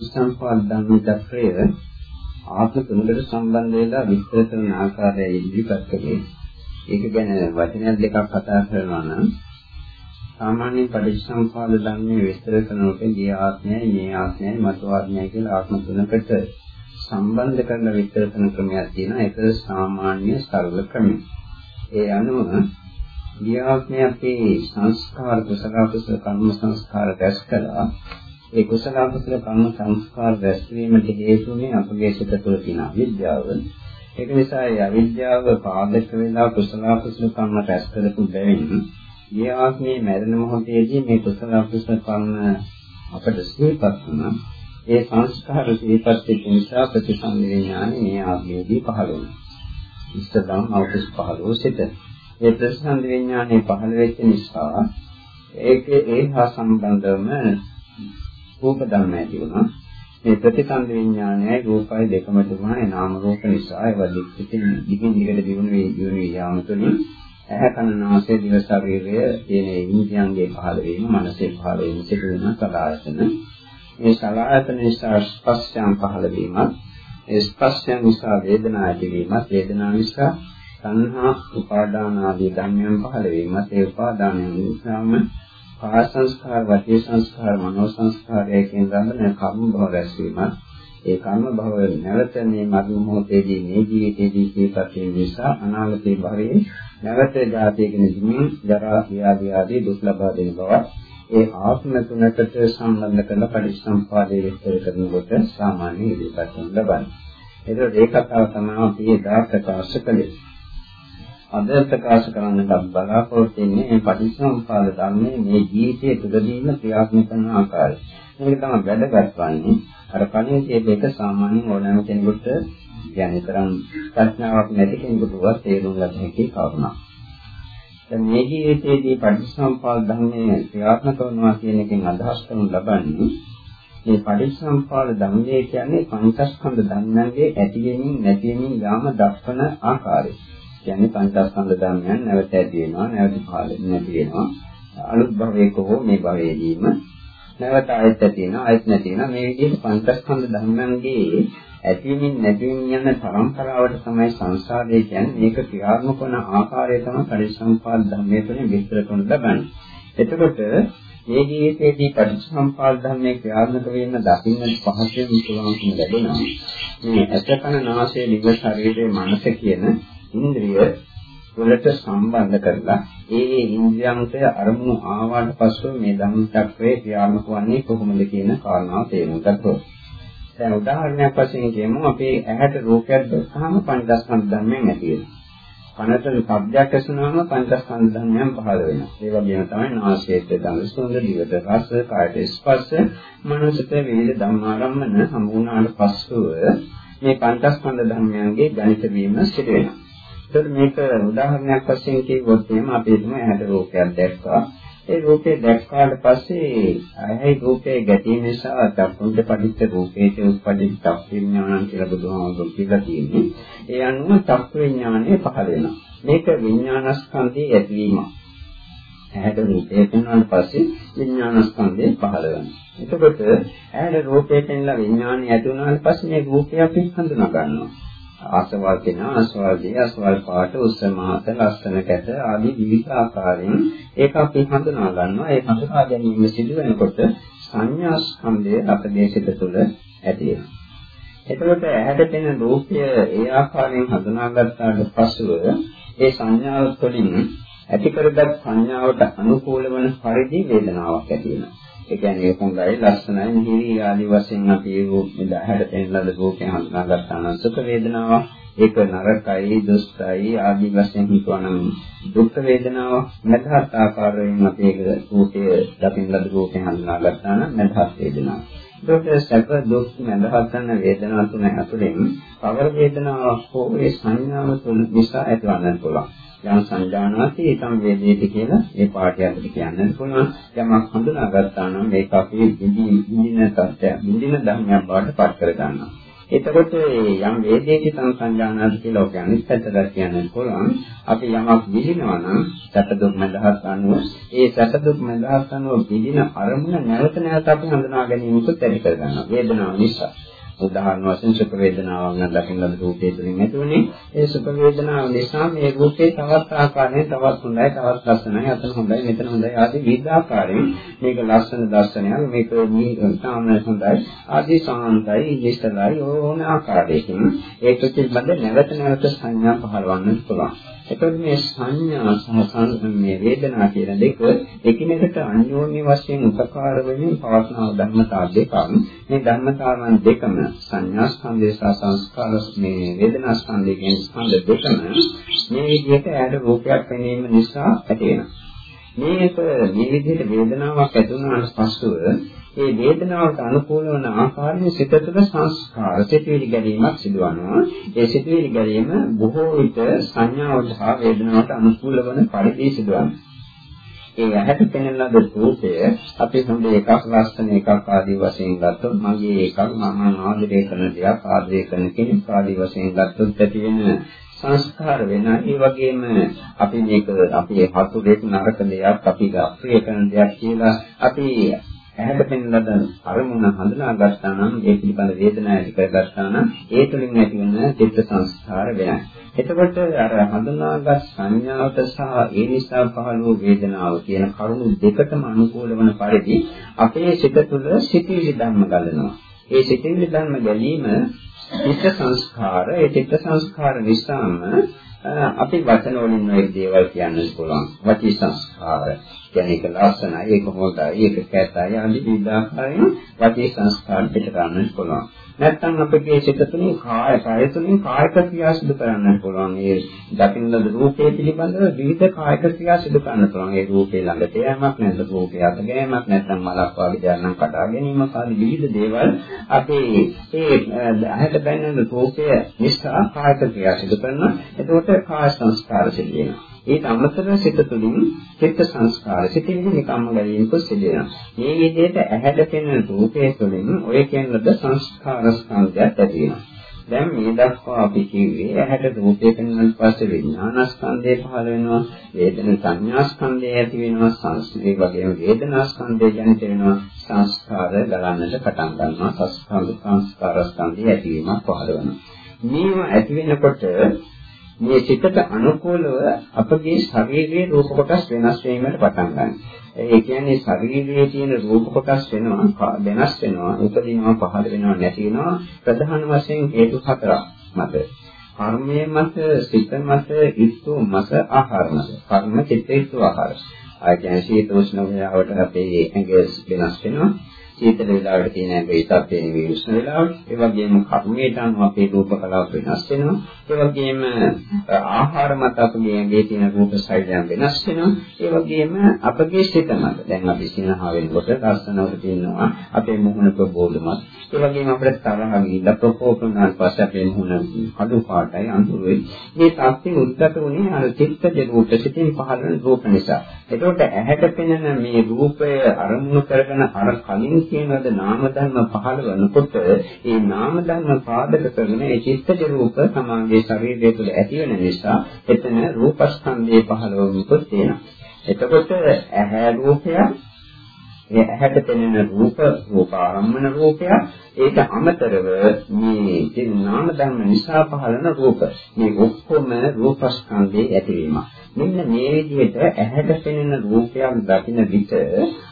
සම්පාද ධර්ම චක්‍රය ආත්ම තුනකට සම්බන්ධ වෙලා විස්තර කරන ආකාරය ඉදිරිපත් කළේ. ඒක ගැන වචනයක් දෙකක් කතා කරනවා නම් සාමාන්‍ය පටිච්චසමුපාද ධර්මයේ විස්තර කරනකොට ගිය ආත්මයයි මේ ආත්මයයි මතු ආත්මයයි කියලා ආත්ම තුනකට සම්බන්ධ කරන විස්තර කරන ක්‍රමයක් තියෙනවා. ඒක සාමාන්‍ය සරල ක්‍රමයක්. ඒ අනුව ගිය ආත්මයේ අපේ සංස්කාර කුසල කුසල කර්ම සංස්කාර රැස් කළා. ඒ කුසල කුසල කර්ම සංස්කාර රැස් වීමට හේතුනේ අපගේ සිත තුළ තියෙන අවිද්‍යාව. ඒක නිසා ඒ අවිද්‍යාව පාදක වෙලා කුසල කුසල කර්ම රැස් කරපු බැවින් මේ ආත්මයේ මරණ මොහොතේදී මේ කුසල කුසල කර්ම අපට සිහිපත් වුණා. ඒ සංස්කාර සිහිපත් වෙච්ච නිසා ප්‍රතිසන්දි විඥානේ මේ ආත්මයේදී පහළ වුණා. ඉස්සතම් අවුස් 15 සිට ඒ ප්‍රතිසන්දි විඥානේ පහළ වෙච්ච නිසා ඒකේ ඒ හා සම්බන්ධවම රූප ධර්ම ඇති වුණා. මේ ප්‍රතිසන්ද විඥානයයි රූපයි දෙකම තිබුණානේ නාම රූප නිසා ඒවා දික්කින් දිගින් දිගට දිනු වේ දිනු යාම තුළින් ඇහැ කන නාසය දිව ශරීරය කියන ඉන්ද්‍රියන්ගේ පහළ වීම මනසේ පහළ වීම සිදු වෙන සලආයතන මේ සලආයතන නිසා ස්පර්ශයන් පහළ වීමත් ඒ ස්පර්ශයන් නිසා වේදනා ඇතිවීමත් වේදනා නිසා සංහා උපාදාන ආදී ධර්මයන් පහළ වීමත් ඒ උපාදානයන් නිසාම කාය සංස්කාර, වාචික සංස්කාර, මනෝ සංස්කාරය කියන ගමන කර්ම භව රැස්වීමත් ඒ කර්ම භව නැවත මේ මරණ මොහොතේදී මේ ජීවිතයේදී සියපත් වීම නිසා අනාගතයේ භවයේ නැවත ජාතියකින් දිමින් ජරා ව්‍යාධි ආදී දුක් ලබා දෙන බව ඒ ආත්ම තුනකට සම්බන්ධ කරන පරිසම්පාදයේ විස්තර කරනකොට සාමාන්‍ය ඉදිරිපත් කරන ලබන්නේ. ඒකත් ඒ කතාව තමයි අපි එදා ප්‍රකාශ කළේ. අද ප්‍රකාශ කරන්නට බලාපොරොත්තු වෙන්නේ මේ පටිච්චසමුප්පාද ධර්මයේ මේ ජීවිතයේ තුළදීම ක්‍රියාත්මක කරන ආකාරය. මේක තමයි වැදගත් වන්නේ. අර කලින් කියපු එක සාමාන්‍යයෙන් ඕනෑම කෙනෙකුට කියන්නේ තරම් ප්‍රඥාවක් නැති කෙනෙකුටවත් තේරුම් ගන්න හැකි කරුණක්. දැන් මේ ජීවිතයේදී පටිච්චසමුප්පාද ධර්මයේ ක්‍රියාත්මක කරනවා කියන එකෙන් අදහස් කරනු ලබන්නේ මේ පටිච්චසමුප්පාද ධර්මයේ කියන්නේ පංචස්කන්ධ ධර්මයන්ගේ ඇතිවීමින් නැතිවීමින් යාම දක්වන ආකාරය. කියන්නේ පංචස්කන්ධ ධර්මයන් නැවත ඇති වෙනවා නැවත පහළ නැති වෙනවා. අලුත් භවයක හෝ මේ භවයේදීම නැවත ආයත් ඇති වෙනවා ආයත් නැති වෙනවා. මේ විදිහට පංචස්කන්ධ ධර්මයන්ගේ ඇතිවීමින් නැතිවීම යන පරම්පරාවට තමයි සංසාරය කියන්නේ. මේක ක්‍රියාත්මක වන ආකාරය තමයි පරිසම්පාද ධර්මයේ තුලින් විස්තර කරන ලබන්නේ. එතකොට මේ ජීවිතයේදී පටිච්චසමුපාද ධර්මයේ ක්‍රියාත්මක වීම දකින්නට පහසුවෙන් පුළුවන්කම ලැබෙනවා. මේ අසකන නාසය දිව ශරීරයේ මනස කියන ඉන්ද්‍රිය වලට සම්බන්ධ කරලා ඒ ඒ ඉන්ද්‍රියන්ට අරමුණු ආවට පස්සෙ මේ ධම්ම චක්‍රයේ ක්‍රියාත්මක වන්නේ කොහොමද කියන කාරණාව තේරුම් ගන්නකොට. දැන් උදාහරණයක් වශයෙන් කියමු අපි ඇහැට රූපයක් දැක්කහම පංචස්කන්ධ ධර්මයන් ඇති වෙනවා. කනට ශබ්දයක් ඇසුනහම පංචස්කන්ධ ධර්මයන් පහළ වෙනවා. ඒ වගේම තමයි නාසයට දඟ සුවඳ, දිවට රස, කායට ස්පර්ශ, මනසට වේද ධම්මාරම්මන හමු වුණාට පස්සෙ මේ පංචස්කන්ධ ධර්මයන්ගේ ගණිත වීම සිදු වෙනවා. ඒතර මේක උදාහරණයක් වශයෙන් කිව්වොත් එහෙම අපි හිතමු ඇහැට රූපයක් දැක්කා. ඒ රූපේ දැක්කාට පස්සේ ඇහි රූපේ ගැටීම නිසා චක්කුන්ද පටිච්ච රූපේට උපදිත චක්ක විඥානං කියලා බුදුහාමුදුරුවෝ කියලා තියෙන්නේ. ඒ අනුව චක්ක විඥානය පහළ වෙනවා. මේක විඥානස්කන්ධයේ ඇතිවීම. ඇහැට රූපේ පෙන්වනාට පස්සේ විඥානස්කන්ධය පහළ වෙනවා. එතකොට ඇහැට රූපේ පෙන්ලා විඥානය ඇති වුණාට පස්සේ මේ රූපය අපි හඳුනා ගන්නවා. ආසවල් කෙන ආසවල් දී ආසවල් පාට උස්සමාත ලස්සන කැට ආදී විවිධ ආකාරයෙන් ඒක අපි හඳුනා ගන්නවා. ඒ හඳුනා ගැනීම සිදු වෙනකොට සංඥා ස්කන්ධය අපේ සිත තුළ ඇති වෙනවා. එතකොට ඇහැට පෙනෙන රූපය ඒ ආකාරයෙන් හඳුනාගත්තාට පසුව ඒ සංඥාව තුළින් ඇති කරගත් සංඥාවට අනුකූල වන පරිදි වේදනාවක් ඇති වෙනවා. ඒ කියන්නේ හොඳයි ලස්සනයි. මිහිරි ආදී වශයෙන් අපි රූප හැඩ පෙන්ලද රූපේ හඳුනා ගන්නා නම් සුඛ වේදනාවක් ඒක නරකයි දුෂ්ටයි ආදී වශයෙන් හිතවනම් දුක් වේදනාවක්. නැතහත් ආකාරයෙන් අපි ඒක රූපයේ දකින්න ලද රූපේ හඳුනා ගන්නා නම් නැතහත් වේදනාවක්. ඒකට සැප දුක් නැදහත් කරන වේදනා තුන ඇතුලෙන් පවර වේදනාවක් හෝ ඒ සංඥාව තුන නිසා ඇතිවන්නත් පුළුවන්. යම් සංජානනාති ඒකම් වේදේති කියලා මේ පාඩය අපිට කියන්න පුළුවන්. යමක් හඳුනාගත්තා නම් මේක අපේ විඳින තත්ත්වය, විඳින ධර්මයක් බවට පත් කර ගන්නවා. එතකොට යම් වේදේති සංසංජානනාද කියලා ඔක අනිත් පැත්තට කියන්න පුළුවන්. අපි යමක් විඳිනවා නම් සැප දුක් මඳහත් අනුව ඒ සැප දුක් මඳහත් අනුව විඳින අරමුණ නැවත නැවත අපි හඳුනා ගැනීමකුත් ඇති කර ගන්නවා. වේදනාව නිසා. උදාහරණ වශයෙන් සුඛ වේදනාවක් නම් දකින්න ලද රූපේ තුලින් ඇතිවන්නේ ඒ සුඛ වේදනාව නිසා මේ රූපේ තවත් ආකාරයෙන් තවත් හොඳයි තවත් ලස්සනයි අතන හොඳයි මෙතන හොඳයි ආදී විවිධ ආකාරයෙන් මේක ලස්සන දර්ශනයක් මේක තාම හොඳයි ආදී සාන්තයි ඉස්සලයි ඕන ආකාරයකින් ඒක පිළිබඳ නැවත නැවත සංඥා පහළවන්න පුළුවන්. එතකොට මේ සංඥා සහ මේ වේදනා කියන දෙක එකිනෙකට අන්‍යෝන්‍ය වශයෙන් උපකාර වෙමින් පවස්නා ධර්මතා දෙකක්. මේ ධර්මතාවන් දෙකම සංඥා ස්කන්ධය සහ සංස්කාර මේ වේදනා ස්කන්ධය කියන ස්කන්ධ දෙකම මේ විදිහට ඇයට රූපයක් පෙනීම නිසා ඇති වෙනවා. මේක මේ විදිහට වේදනාවක් ඇති වුණාට පස්සෙ ඒ වේදනාවට අනුකූල වන ආකාරයෙන් සිත තුළ සංස්කාර සිතුවිලි ගැනීමක් සිදුවනවා. ඒ සිතුවිලි ගැනීම බොහෝ විට සංඥාවට හා වේදනාවට අනුකූල වන පරිදි සිදුවනවා. ඒ ඇහැට පෙනෙන ලද රූපය අපි හොඳ එකක් ලස්සන එකක් ආදී වශයෙන් ගත්තොත් මගේ එකක් මම ආදරය කරන දෙයක් ආදරය කරන කෙනෙක් ආදී වශයෙන් ගත්තොත් ඇති වෙන සංස්කාර වෙන ඒ වගේම අපි මේක අපි හතුරෙක් නරක දෙයක් අපි අප්‍රිය කරන දෙයක් කියලා අපි ඇහැට පෙනෙන ලද අරමුණ හඳුනා ගත්තා නම් ඒ පිළිබඳ වේදනාව ඇති කරගත්තා නම් ඒ තුළින් ඇතිවන චිත්ත සංස්කාර වෙනයි. එතකොට අර හඳුනාගත් සංඥාවට සහ ඒ නිසා පහළ වූ වේදනාව කියන කරුණු දෙකටම අනුකූල වන පරිදි අපේ සිත තුළ සිතිවිලි ධර්ම ගලනවා. ඒ සිතිවිලි ධර්ම ගැනීම චිත්ත සංස්කාර, ඒ චිත්ත සංස්කාර නිසාම අපි වචන වලින් මේ දේවල් කියන්න පුළුවන්. වචී සංස්කාර කියන්නේ ඒක ලස්සනයි, ඒක හොඳයි, ඒක කැතයි ආදී විවිධ ආකාරයෙන් වචී සංස්කාර පිට ගන්න පුළුවන්. නැත්නම් අපගේ සිත තුළින් කාය කාය තුළින් කායික ක්‍රියා සිදු කරන්න පුළුවන්. ඒ දකින්න රූපේ පිළිබඳව විවිධ කායික ක්‍රියා සිදු කරන්න පුළුවන්. ඒ රූපේ ළඟට යෑමක් නැත්නම් රූපේ අත ගෑමක් නැත්නම් මලක් වගේ දෙයක් නම් කඩා ගැනීමක් ආදී විවිධ දේවල් අපේ ඒ ඇහැට බැඳෙන රූපය නිසා කායික ක්‍රියා සිදු කරනවා. එතකොට කාය සංස්කාර සිදු වෙනවා. ඊට අමතරව සිත තුළින් චිත්ත සංස්කාර සිතින් නිකම්ම ගැලීමක සිදු වෙනවා. මේ විදිහට ඇහැට පෙනෙන රූපයේ තුළින් ඔය කියන ලද සංස්කාර ස්කන්ධයක් ඇති වෙනවා. දැන් මේ දක්වා අපි කිව්වේ ඇහැට රූපය පෙනෙන පස්සේ විඥාන ස්කන්ධය පහළ වෙනවා වේදන සංඥා ස්කන්ධය ඇති වෙනවා සංස්කෘතිය වගේම වේදනා ස්කන්ධය ජනිත වෙනවා සංස්කාර ගලන්නට පටන් ගන්නවා සංස්කාර සංස්කාර ස්කන්ධය ඇතිවීමක් පහළ වෙනවා මේවා ඇති වෙනකොට මේ සිතට අනුකූලව අපගේ ශරීරයේ රූප කොටස් වෙනස් වීමට පටන් ගන්නවා. ඒ කියන්නේ ශරීරයේ තියෙන රූප කොටස් වෙනවා වෙනස් වෙනවා උපදිනවා පහළ වෙනවා නැති වෙනවා ප්‍රධාන වශයෙන් හේතු හතරක් මත. කර්මයේ මත, සිත මත, ඉස්තු මත, ආහාර මත. කර්ම, චිත්ත, ඉස්තු, ආහාර. ආ කියන්නේ සීත උෂ්ණ වේලාවට අපේ ඇඟ වෙනස් වෙනවා. සීතල වෙලාවට තියෙන ඇඟේ තත්ත්වයේ විශ්න වෙලාවට ඒ වගේම කර්මයට අනුව අපේ රූප කලාව වෙනස් වෙනවා ඒ වගේම ආහාර මත අපගේ ඇඟේ තියෙන රූප ශෛලයන් වෙනස් වෙනවා. ඒ වගේම අපගේ සිත මත. දැන් අපි සිනහා වෙනකොට ලස්සනවට තියෙනවා අපේ මුහුණ ප්‍රබෝධමත්. ඒ වගේම අපිට තරහ ගිහිල්ලා ප්‍රකෝප වුණාට පස්සේ අපේ මුහුණ කඩු පාටයි අඳුරුයි මේ තත්ත්වෙ උද්ගත වුණේ අර චිත්තජ රූප සිතින් පහළ වෙන රූප නිසා. එතකොට ඇහැට පෙනෙන මේ රූපය අරමුණු කරගෙන අර කලින් කියන ලද නාම ධර්ම පහළ වෙනකොට ඒ නාම ධර්ම පාදක කරගෙන ඒ චිත්තජ රූප සමාගයේ ශරීරය තුළ ඇති වෙන නිසා එතන රූපස්කන්ධයේ පහළ වුණොත් තියෙනවා. එතකොට ඇහැ රූපයක් ඒ ඇහැට පෙනෙන රූප රූපාරම්මන රූපය ඒක අමතරව මේ නාම ධර්ම නිසා පහළන රූප. මේ ඔක්කොම රූපස්කන්ධයේ ඇතිවීම මෙන්න මේ විදිහට ඇහැට පෙනෙන රූපයක් දකින විට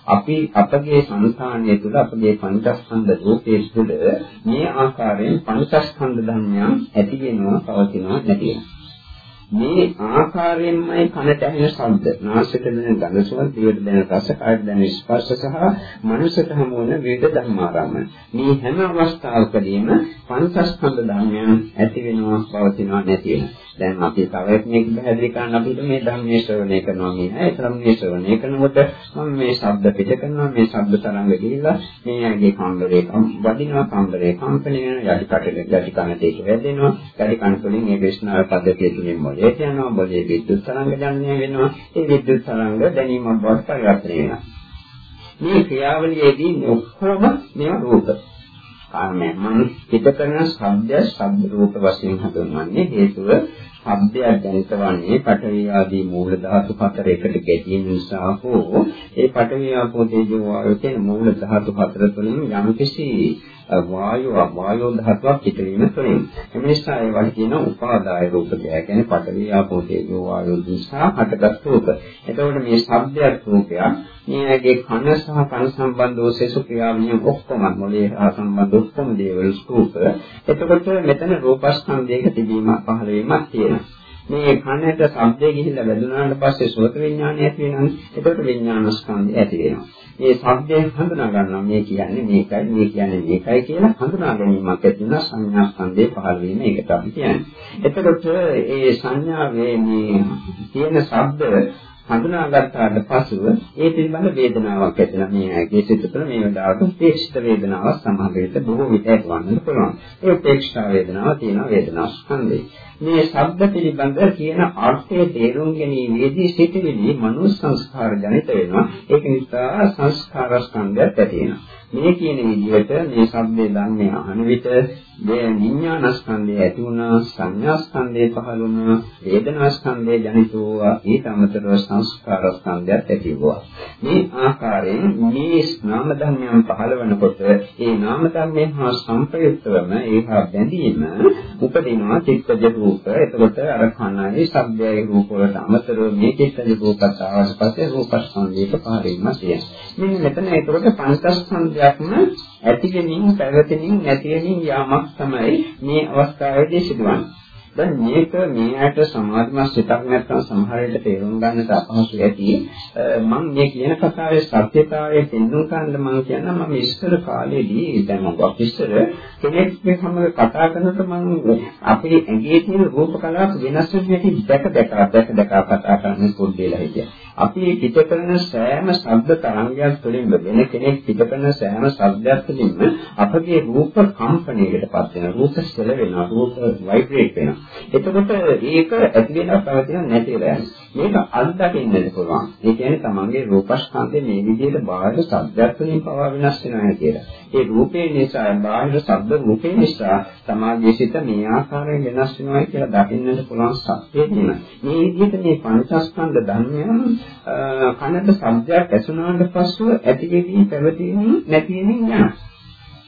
අපි අපගේ సంతානය තුළ අපගේ පංචස්කන්ධ රූපයේ තුළ මේ ආකාරයෙන් පංචස්කන්ධ ධර්මයන් ඇති වෙනවා පවතිනවා නැති වෙනවා මේ ආකාරයෙන්මයි කනට ඇහෙන ශබ්ද, නාසයට දැනෙන ගඳ සුවඳ, දිවට දැනෙන රස, කායට දැනෙන ස්පර්ශ සහ මනසට හමු වන විවිධ ධර්මාරම්මන. මේ හැම අවස්ථාවකදීම පංචස්කන්ධ ධර්මයන් ඇති වෙනවා, පවතිනවා, නැති වෙනවා. දැන් අපි තව එකෙක් පැහැදිලි කරන්න අපිට මේ ධර්මයේ ශ්‍රවණය කරනවා කියන ඒ ධර්මයේ ශ්‍රවණය කරනකොට මම මේ ශබ්ද පිට කරනවා මේ ශබ්ද තරංග ගිහිල්ලා මේ ඇගේ කම්බරේ වදිනවා කම්බරේ කම්පණය වෙනවා යටි කටට යටි කනට ඒක වැදෙනවා යටි කන තුළින් මේ වේශනාව පද්ධතිය තුළින් මොලේට යනවා මොලේ විද්‍යුත් තරංග ජනනය වෙනවා. ඒ විද්‍යුත් තරංග දැනීමක් බවට පරිවර්තනය වෙනවා. මේ ක්‍රියාවලියේදී ඔක්කොම මේවා රූප. කාමයේ මන පිට කරන ශබ්ද ශබ්ද රූප වශයෙන් හඳුන්වන්නේ හේතුව ශබ්දයක් ජනිත වන්නේ පඨවි ආදී මූල ධාතු හතර එකට ගැටීම නිසා හෝ ඒ පඨවි ආපෝ තේජෝ වායෝ කියන මූල ධාතු හතර තුළින් යම්කිසි වායුව වායෝ ධාතුවක් පිටවීම තුළින් එම නිසා ඒවට කියන උපාදාය රූප කියලා කියන්නේ පඨවි ආපෝ තේජෝ වායෝ නිසා හටගත් රූප. එතකොට මේ ශබ්දයක් රූපයක් මේගේ කන සහ කන සම්බන්ධ වූ සෙසු ක්‍රියාවලිය ඔක්කොම මොලේ හා සම්බන්ධ ඔක්කොම දේවල් ස්කූප. එතකොට මෙතන රූපස්කන්ධයක තිබීම පහළ වීමක් තියෙනවා. මේ කනට ශබ්දය ගිහිල්ලා වැදුනාට පස්සේ සෝත විඥානය ඇති වෙනවානේ. එතකොට විඥාන ස්කන්ධය ඇති වෙනවා. මේ ශබ්දයෙන් හඳුනා ගන්නවා මේ කියන්නේ මේකයි මේ කියන්නේ මේකයි කියලා හඳුනා ගැනීමක් ඇති වෙන සංඥා ස්කන්ධේ පහළ වීම ඒකට අපි කියන්නේ. එතකොට ඒ සංඥාවේ මේ තියෙන ශබ්ද හඳුනා ගත්තාට පසුව ඒ පිළිබඳ වේදනාවක් ඇති වෙනවා. මේ ඇගේ සිත තුළ මේ වෙලාවට උපේක්ෂිත වේදනාවක් සමහර විට බොහෝ විට ඇතිවන්නත් පුළුවන්. ඒ උපේක්ෂා වේදනාව තියෙන වේදනා ස්කන්ධය. මේ ශබ්ද පිළිබඳ කියන අර්ථයේ තේරුම් ගැනීමේදී සිටිවිලි මනෝ සංස්කාර ජනිත වෙනවා. ඒක නිසා සංස්කාර ස්කන්ධයක් ඇති වෙනවා. මේ කියන විදිහට මේ ශබ්දේ ධර්මය අහන විට මේ විඥාන ස්කන්ධය ඇති වුණා සංඥා ස්කන්ධය පහළ වුණා වේදනා ස්කන්ධය ජනිත වූවා ඊට අමතරව සංස්කාර ස්කන්ධයත් ඇති වුණා මේ ආකාරයෙන් මේ නාම ධර්මයන් පහළ වෙනකොට ඒ නාම ධර්මයන් හා සංප්‍රයුක්තවම ඒහා බැඳීම උපදිනවා චිත්තජ රූප. එතකොට අර කනයි ශබ්දයයි රූප වලට අමතරව මේ චිත්තජ රූපත් ආවට පස්සේ රූපස්කන්ධයක පහළ වීම තියෙනවා. මෙන්න මෙතන එතකොට පංචස්කන්ධය දෙයක්ම ඇති වෙමින් පැවතෙමින් නැති වෙමින් යාමක් තමයි මේ අවස්ථාවේදී සිදුවන්නේ. දැන් මේක මේ ඇට සමාධිමත් සිතක් නැත්නම් සමහර විට තේරුම් ගන්නට අපහසු ඇති. මම මේ කියන කතාවේ සත්‍යතාවය පෙන්වන්න කන්න මම කියන මම ඉස්සර කාලේදී දැන් මම ඉස්සර කෙනෙක් සමග කතා කරනකොට මම අපේ ඇඟේ තියෙන රූප කලාප වෙනස් වෙන හැටි දැක දැක දැක දැක කතා කරන්න පොඩ්ඩේලා හිටියා. අපි පිට කරන සෑම ශබ්ද තරංගයක් තුළින්ම වෙන කෙනෙක් පිට කරන සෑම ශබ්දයක් තුළින්ම අපගේ රූප කම්පණයකටපත් වෙනවා. රූප සෙල වෙනවා. රූප ভাইබ්‍රේට් වෙනවා. එතකොට ඒක ඇති වෙනව පැවතිනව නැති වෙලා යනවා. මේක අත්දකින්නත් පුළුවන්. ඒ කියන්නේ තමන්ගේ රූපස්කන්ධය මේ විදිහට බාහිර ශබ්දයක් වලින් පවා වෙනස් වෙනවා කියලා. ඒ රූපේ නිසා බාහිර ශබ්ද රූපේ නිසා තමාගේ සිත මේ ආකාරයෙන් වෙනස් වෙනවා කියලා දකින්නට පුළුවන් සත්‍යය තියෙනවා. මේ විදිහට මේ පංචස්කන්ධ ධර්මයන් කනට ශබ්දයක් ඇසුනාට පස්සෙ ඇති වෙවි පැවතීම නැති වෙමින් යනවා.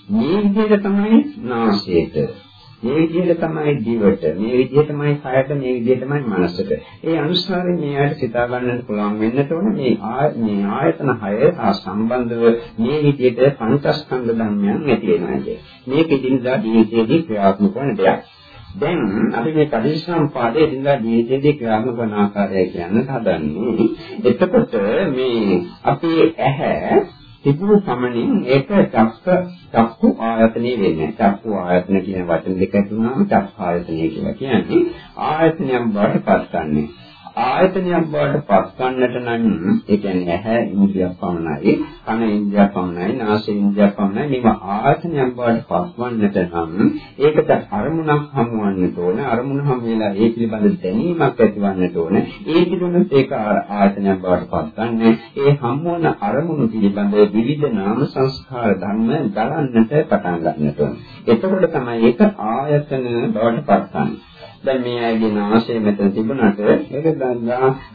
මේ විදිහට තමයි නාසයට මේ විදිහට තමයි දිවට, මේ විදිහටමයි කයට, මේ විදිහටමයි මනසට. ඒ අනුසාරයෙන් මේ ආයත සිතා ගන්නට පුළුවන් වෙන්නට ඕන මේ මේ ආයතන හය හා සම්බන්ධව මේ විදිහට පංචස්කන්ධ ධර්මයන් ඇති වෙනවා කියන්නේ. මේක ඉදින්දා ජීවිතයේදී ක්‍රියාත්මක වන දෙයක්. දැන් අපි මේ පරිශ්‍රම්පාදයේ ඉඳලා ජීවිතයේදී ක්‍රියාත්මක වන ආකාරය කියන්න හදන්නේ. එතකොට මේ අපේ ඇහැ තිබුණු සමනින් ඒක චක්ක චක්කු ආයතනෙ වෙන්නේ. චක්කු ආයතන කියන වචන දෙක තුනම චක්ක ආයතනය කියලා කියන්නේ ආයතනයක් බවට පත් කරන්නේ. ආයතනයක් බවට පත් ගන්නට නම් ඒ කියන්නේ ඇහැ ඉන්ද්‍රියක් පමණයි, කන ඉන්ද්‍රියක් පමණයි, නාසය ඉන්ද්‍රියක් පමණයි. මේව ආයතනයක් බවට පත් වන්නට නම් ඒකට අරමුණක් හමුවන්නට ඕන. අරමුණ හමු වෙලා ඒ පිළිබඳ දැනීමක් ඇතිවන්නට ඕන. ඒ පිළිබඳ ඒක ආයතනයක් බවට පත් ගන්න. ඒ හමුවන අරමුණු පිළිබඳ විවිධ නාම සංස්කාර ධර්ම ගලන්නට පටන් ගන්නට ඕන. එතකොට තමයි ඒක ආයතන බවට පත් ගන්නේ. දැන් මේ අයගේ නාසය මෙතන තිබුණාට ඒක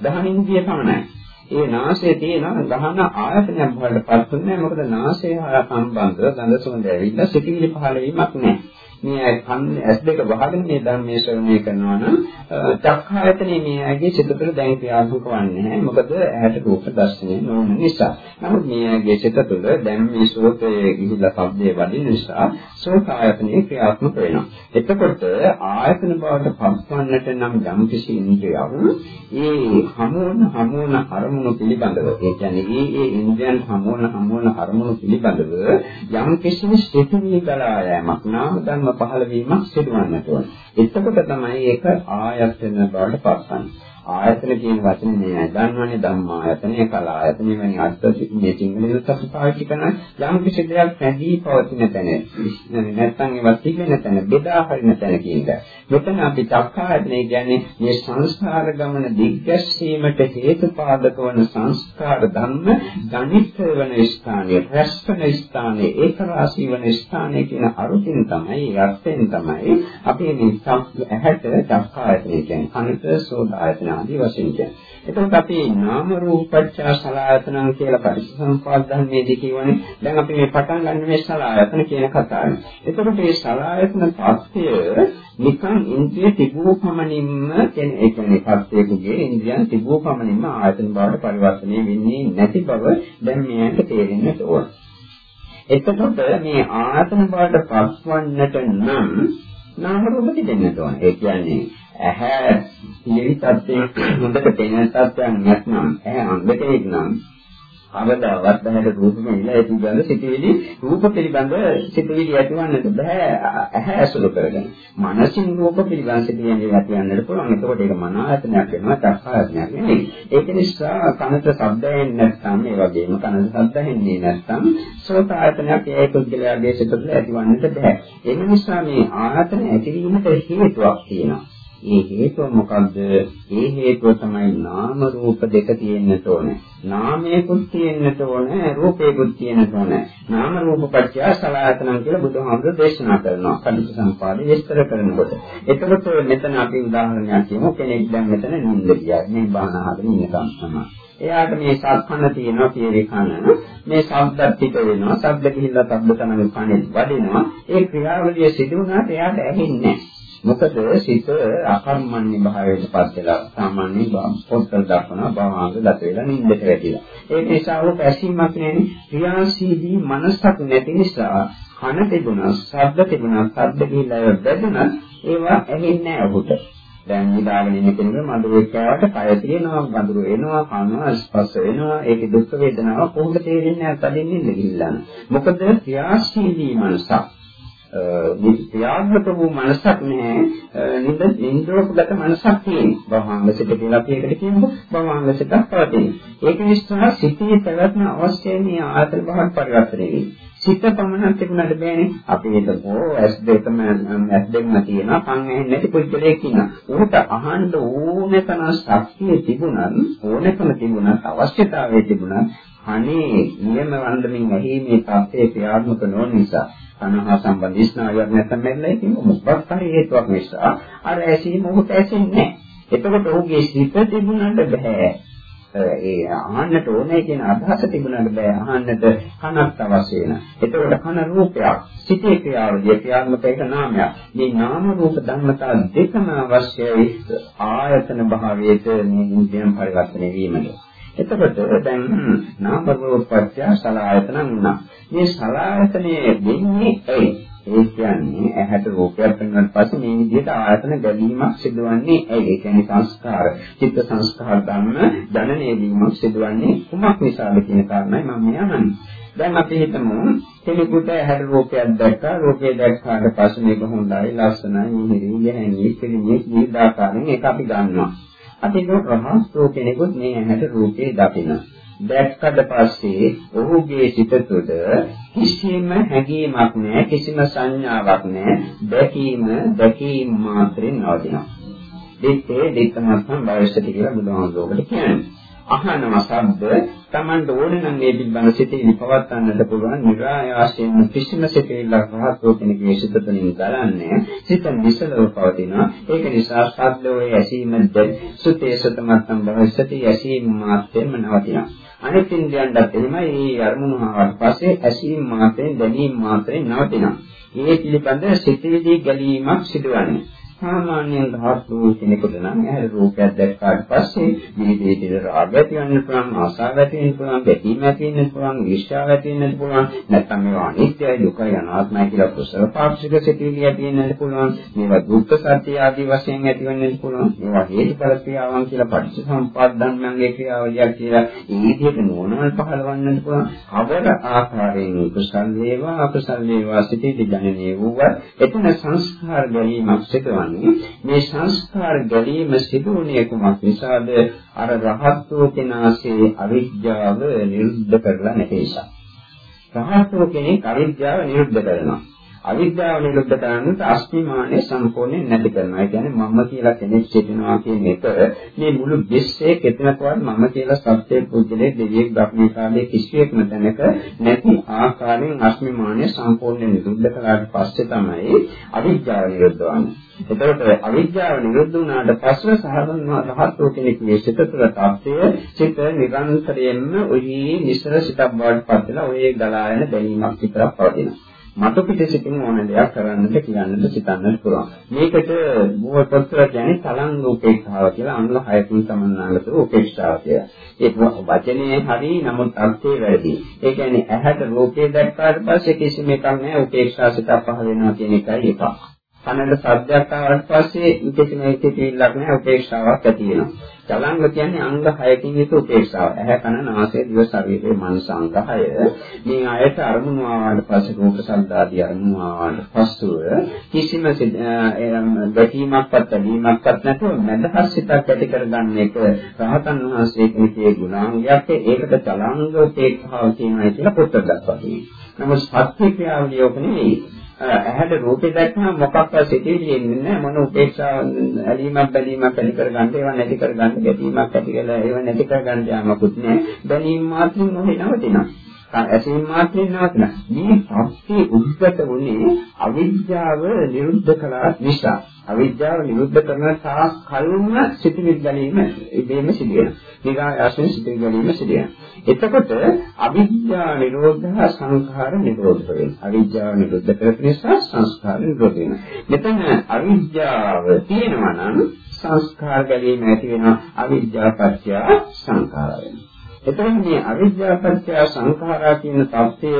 දහන ඉන්ද්‍රිය පමණයි. ඒ නාසයේ තියෙන ගහන ආයතනයක් වලට පත් වෙන්නේ මොකද නාසය හා සම්බන්ධ ගඳ සුවඳ ඇවිල්ලා සිතිවිලි පහළ වීමක් නැහැ. මේ කන් ඇස් දෙක වහගෙන මේ ධර්මයේ ශ්‍රවණය කරනවා නම් චක්ඛායතනේ මේ ඇගේ සිත තුළ දැන් ක්‍රියාත්මක වන්නේ නැහැ. මොකද ඇහැට රූප දර්ශනය නොවන නිසා. නමුත් මේ ඇගේ සිත තුළ දැන් මේ සෝතයේ ගිහිලා ශබ්දයේ වදින නිසා සෝතායතනේ ක්‍රියාත්මක වෙනවා. එතකොට ආයතන බවට පස්වන්නට නම් යම් කිසි ඉන්ද්‍රියක් ඒ හමුවන හමුවන අරමුණු පිළිබඳව ඒ කියන්නේ ඒ ඒ ඉන්ද්‍රියන් හමුවන හමුවන අරමුණු පිළිබඳව යම් කිසි සිතිවිලි ගලා යෑමක් නාම ධර්ම පහළ වීමක් සිදුවන්නට ඕන. එතකොට තමයි ඒක ආයතන බවට පත්වන්නේ. ආයතන කියන වචනේ මේ දන්නවනේ ධම්මායතනය කලායතනය වැනි අර්ථ මේ සිංහලෙත් අපි පාවිච්චි කරන යම් කිසි දෙයක් නැදී පවතින තැන නැත්නම් ඒවා තිබෙන තැන බෙදා හරින තැන කියන එක. මෙතන අපි චක්කායතනය කියන්නේ මේ සංස්කාර ගමන දිග්ගැස්සීමට හේතුපාදක වන සංස්කාර ධර්ම ගණිත වන ස්ථානයේ රැස්වන ස්ථානයේ ඒක රාශී වන ස්ථානයේ කියන අරුතින් තමයි අර්ථයෙන් තමයි අපි මේ ඇහැට චක්කායතනය කියන්නේ කනට සෝදායතන ආදී වශයෙන් කියන්නේ. එතකොට අපි නාම රූපච්ඡා සලආයතනං කියලා පරිසම්පාද ධර්මයේදී කියවනේ දැන් අපි මේ පටන් ගන්න මේ සලආයතන කියන කතාව. එතකොට මේ සලආයතන පස්ය නිකන් ඉන්ද්‍රිය තිබූ පමණින්ම කියන්නේ ඒ කියන්නේ පස්යකගේ ඉන්ද්‍රියන් තිබූ පමණින්ම ආයතන බවට පරිවර්තනය වෙන්නේ නැති බව දැන් මෙයට තේරෙන්නට ඕන. එතකොට මේ ආයතන බවට පස්වන්නට නම් නාම රූප දෙන්නට ඕන. ඒ කියන්නේ ඇහැ පිළිවි තත්ත්වයේ හොඳට පේන තත්ත්වයක් නැත්නම් ඇහැ අන්ධකෙක් නම් අවදාවත් ඇහැට රූපෙම ඉලා ඒ පිළිබඳ සිටිවිලි රූප පිළිබඳ සිටිවිලි ඇතිවන්නට බෑ ඇහැ ඇසුරු කරගෙන. මනසින් රූප පිළිබඳ සිටිවිලි ඇතිවන්නට පුළුවන්. එතකොට ඒක මන ආයතනයක් වෙනවා තත්පායතනයක් නෙවෙයි. ඒක නිසා කනට ශබ්ද එන්නේ නැත්නම් ඒ වගේම කනට ශබ්ද එන්නේ නැත්නම් සෝත ආයතනයක් ඒ පුද්ගලයාගේ සිත තුළ ඇතිවන්නට බෑ. ඒ නිසා මේ ආයතන ඇතිවීමට හේතුවක් තියෙනවා. ඒ හේතුව මොකද්ද? ඒ හේතුව තමයි නාම රූප දෙක තියෙන්නට ඕනේ. නාමයකුත් තියෙන්නට ඕනේ, රූපයකුත් තියෙන්නට ඕනේ. නාම රූප පත්‍ය සලආයතනම් කියලා බුදුහාමුදුරේ දේශනා කරනවා. කලිත සම්පාදේ විස්තර කරනකොට. එතකොට මෙතන අපි උදාහරණයක් කියමු. කෙනෙක් දැන් මෙතන නිින්ද ගියා. මේ බාහනහගෙන ඉන්නකම් තමයි. එයාට මේ සක්මන තියෙනවා පියරේ කන මේ ශබ්දත් පිට වෙනවා ශබ්ද කිහිල්ලා ශබ්ද තමයි කනේ වදිනවා ඒ ක්‍රියාවලිය සිදු වුණාට එයාට ඇහෙන්නේ නැහැ මොකද සිත අකර්මණ්‍ය භාවයට පත් වෙලා සාමාන්‍ය පොත්වල දක්වන භාවාංග ගත වෙලා නිින්දට වැටිලා. ඒක නිසා ඔහු පැසීමක් නැන්නේ ක්‍රියාශීලී මනසක් නැති නිසා කන තිබුණා, ශබ්ද තිබුණා, ශබ්ද කියලා බැදුණා ඒවා ඇහෙන්නේ නැහැ ඔහුට. දැන් නිදාගෙන ඉන්න කෙනෙකුට මඳුරේ කෑවට කය තියෙනවා, වඳුර එනවා, කනවා, ස්පර්ශ වෙනවා, ඒකේ දුක් වේදනාව කොහොමද තේරෙන්නේ නැත්නම් තදින් ඉන්න ගිහිල්ලා. මොකද ක්‍රියාශීලී මනසක් ක්‍රියාත්මක වූ මනසක් නැහැ නිද නින්දෝපගත මනසක් තියෙන. භවංගසිත කියලා අපි ඒකට කියමු. භවංගසිතක් පවතින. ඒක නිසා සිතේ පැවැත්ම අවශ්‍යයි මේ ආයතන බවට පරිවර්තනය වෙන්නේ. සිත පමණක් තිබුණාට බෑනේ. අපි හිතමු ඇස් දෙකම ඇස් දෙකම තියෙනවා. කන් ඇහෙන්නේ නැති පුද්ගලයෙක් ඉන්නවා. උන්ට අහන්න ඕන තරම් ශක්තිය තිබුණත් ඕනකම තිබුණත් අවශ්‍යතාවය තිබුණත් අනේ නියම වන්දමින් ඇහිීමේ තත්ත්වයේ ක්‍රියාත්මක නොවන නිසා කනහා සම්බන්ධ ස්නායුවක් නැත්නම් මෙල්ලයි කියන්නේ මොකක් හරි හේතුවක් නිසා අර ඇසීම ඔහුට ඇසෙන්නේ නැහැ. එතකොට ඔහුගේ සිත තිබුණාට බෑ. ඒ අහන්නට ඕනේ කියන අදහස තිබුණාට බෑ අහන්නට කනක් අවශ්‍ය වෙන. එතකොට කන රූපයක්, සිතේ ක්‍රියාවලිය ක්‍රියාත්මක එක නාමයක්. මේ නාම රූප ධර්මතා දෙකම අවශ්‍යයි ආයතන භාවයට මේ ඉන්ද්‍රියන් පරිවර්තනය වීමට. එතකොට දැන් නාම රූපත්‍ය සලආයතන වුණා. මේ සලආයතනයේ වෙන්නේ ඇයි? ඒ කියන්නේ ඇහැට රූපයක් පෙන්වන්නට පස්සේ මේ විදිහට ආයතන ගැලීමක් සිදුවන්නේ ඇයි? ඒ කියන්නේ සංස්කාර, චිත්ත සංස්කාර ධර්ම ජනනය වීමක් සිදුවන්නේ කුමක් නිසාද කියන කාරණයි මම යන්නේ. දැන් අපි හිතමු කෙනෙකුට ඇහැට රූපයක් දැක්කා රූපය දැක්කාට පස්සේ මේක හොඳයි ලස්සනයි මිහිරි ගැහැණි පිළිමේ විවිධ ආකාරයෙන් ඒක අපි ගන්නවා අපි රහස්ෝ කෙනෙකුත් මේ ඇහැට රූපේ දකිනවා. දැක්කට පස්සේ ඔහුගේ සිත තුළ කිසිම හැඟීමක් නැහැ කිසිම සංඥාවක් නැහැ දැකීම දැකීම මාත්‍රෙන් නවතිනවා. දෙත්තේ දෙත්තමත්ම භාවිෂති කියලා බුදුහාමුදුරුවෝ කියන්නේ. අහනවා. ශබ්ද Tamanට ඕනේ නම් මේ පිළිබඳ සිතේ පවත්වන්නට පුළුවන් නිරායාසයෙන් කිසිම සිතේලක් රහතෝ කෙනෙකුගේ සිත තුළින් ගලන්නේ. සිත විසලව පවතිනවා. ඒක නිසා ශබ්දෝයේ ඇසීමද සුතේ සතමත්නම් භවසති ඇසීම මාත්‍රෙම නවතිනවා. අනිත් ඉන්ද්‍රයන්ටත් එහෙමයි. මේ අරමුණු ආවට පස්සේ ඇසීම මාත්‍රෙන් දැනීම මාත්‍රෙන් නවතිනවා. මේ පිළිබඳ සිතේදී ගැලීමක් සිදුවන්නේ සාමාන්‍යයෙන් ධාතු කෙනෙකුට නම් ඇහැ රූපයක් දැක්කාට පස්සේ මේ දෙයට රාග ඇති වෙන්න පුළුවන් ආසාව ඇති වෙන්න පුළුවන් ගැටීම ඇති වෙන්න පුළුවන් ඊර්ෂ්‍යාව ඇති වෙන්න පුළුවන් නැත්නම් මේවා අනිත්‍යයි දුකයි අනාත්මයි කියලා කුසල පාක්ෂික සිතිවිලි ඇති වෙන්න පුළුවන් මේවා දුක්ඛ සත්‍ය ආදී වශයෙන් ඇති වෙන්න පුළුවන් මේවා හේතුඵල ක්‍රියාවන් කියලා පටිච්චසමුප්පාද ධර්මයන්ගේ ක්‍රියාවලියක් කියලා ඒ විදිහට නෝනවල් පහළවන්නත් පුළුවන්. අවර ආකාරයෙන් කුසල් වේවා අකුසල් වේවා සිටිවිලි ජනනයේ වූවත් එතන සංස්කාර ගැනීමක් සිදුවන වන්නේ මේ සංස්කාර ගැලීම සිදුවුනේ කුමක් නිසාද? අර රහත්ෝ කෙනාසේ අවිද්‍යාව නිරුද්ධ කරලා නැති නිසා රහත්ෝ කෙනෙක් අවිද්‍යාව නිරුද්ධ කරනවා. අවිද්‍යාව නිරුද්ධ කරන්නට අස්මිමානය සම්පූර්ණයෙන් නැති කරනවා. ඒ කියන්නේ මම කියලා කෙනෙක් සිටිනවා කියන එක මේ මුළු දෙස්සේ කෙතනකවත් මම කියලා සත්‍යයේ පුද්ගලයේ දෙවියෙක් බ්‍රහ්මීකාලයේ කිසියෙක් නැතනක නැති ආකාරයෙන් අස්මිමානය සම්පූර්ණයෙන් නිරුද්ධ කළාට පස්සේ තමයි අවිද්‍යාව නිරුද්ධ වන්නේ. එතකොට අවිද්‍යාව නිරුද්ධ වුණාට පස්ව සහගම රහතෝ කෙනෙකුගේ සිත තුළ තාප්පය සිත නිරන්තරයෙන්ම ඔහි නිසර සිතක් බවට පත් වෙලා ඔය ගලායන දැනීමක් විතරක් පවතිනවා. මතු පිට සිටින ඕන දෙයක් කරන්නට කියන්නට සිතන්නට පුළුවන්. මේකට බොහෝ පොත්වල කියන්නේ තලංග උපේක්ෂාව කියලා අංග 6කින් සමන්නාගත උපේක්ෂාව කියලා. ඒ වචනේ හරි නමුත් අර්ථය වැරදි. ඒ කියන්නේ ඇහැට රූපේ දැක්කාට පස්සේ කිසිම එකක් නැහැ උපේක්ෂා සිතක් පහළ වෙනවා කියන එකයි එකක්. කනට ශබ්දයක් ආවට පස්සේ කිසිම එකකිලක් නැහැ උපේක්ෂාවක් ඇති වෙනවා. චලංග කියන්නේ අංග 6කින් යුතු උපේක්ෂාව. ඇහැ කන නාසය දිව ශරීරයේ මනස අංග 6. මේ අයට අරමුණු ආවට පස්සේ රූප ශබ්ද ආදී අරමුණු ආවට පස්සුව කිසිම ගැටීමක්වත් ඇලීමක්වත් නැතුව මදහස් සිතක් ඇති කරගන්න එක රහතන් වහන්සේ කෙනෙකුගේ ගුණාංගයක්. ඒකට චලංග උපේක්ෂාව කියනවා කියලා පොතක් දක්වනවා. නමුත් සත්‍ය ක්‍රියාවලිය ඔක නෙවෙයි. ඇහැට රූපේ දැක්කම මොකක්වත් සිතෙන්නේ නැහැ මොන උපේක්ෂා ඇලීමක් බැලීමක් ඇති කරගන්න ඒවා නැති කරගන්න ගැටීමක් ඇති කරලා ඒවා නැති කරගන්න යාමකුත් නැහැ දැනීම මාත්‍රින් ඔහේ නවතිනවා ඇසීම මාත්‍රයෙන් නවතින. මේ සත්‍ය උද්ගත වුණේ අවිද්‍යාව නිරුද්ධ කළා නිසා. අවිද්‍යාව නිරුද්ධ කරන තාක් කල්ම සිතිවිලි ගැනීම ඉබේම සිදු වෙනවා. නිරායාසයෙන් සිතිවිලි ගැනීම සිදු වෙනවා. එතකොට අවිද්‍යාව නිරෝධ සංඛාර නිරෝධ වෙනවා. අවිද්‍යාව නිරුද්ධ කරන නිසා සංස්කාර නිරෝධ වෙනවා. මෙතන අවිද්‍යාව තියෙනවා නම් සංස්කාර ගැනීම ඇති වෙනවා. අවිද්‍යාව පත්‍ය සංඛාර වෙනවා. එතකොට මේ අවිද්‍යාව පත්‍ය සංඛාරා කියන தත්ය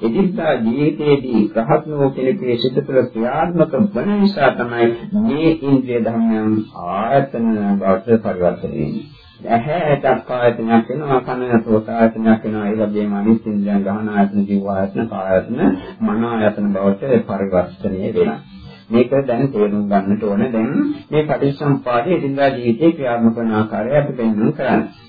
එදිනදා ජීවිතයේදී රහත්නෝ කෙනෙකුගේ සිත තුළ ක්‍රියාත්මක වන නිසා තමයි මේ ඉන්ද්‍රිය ධර්මයන් ආයතන බවට පරිවර්තනය වෙන්නේ. ඇහැ චක්කායතනයක් වෙනවා කන සෝතායතනයක් වෙනවා ඒ වගේම අනිත් ඉන්ද්‍රියන් ගහන ආයතන ජීව ආයතන කායතන මන ආයතන බවට පරිවර්තනය වෙනවා. මේක දැන් තේරුම් ගන්නට ඕන දැන් මේ පටිච්චසමුපාදයේ එදිනදා ජීවිතේ ක්‍රියාත්මක වන ආකාරය අපි පෙන්වන්න කරන්නේ.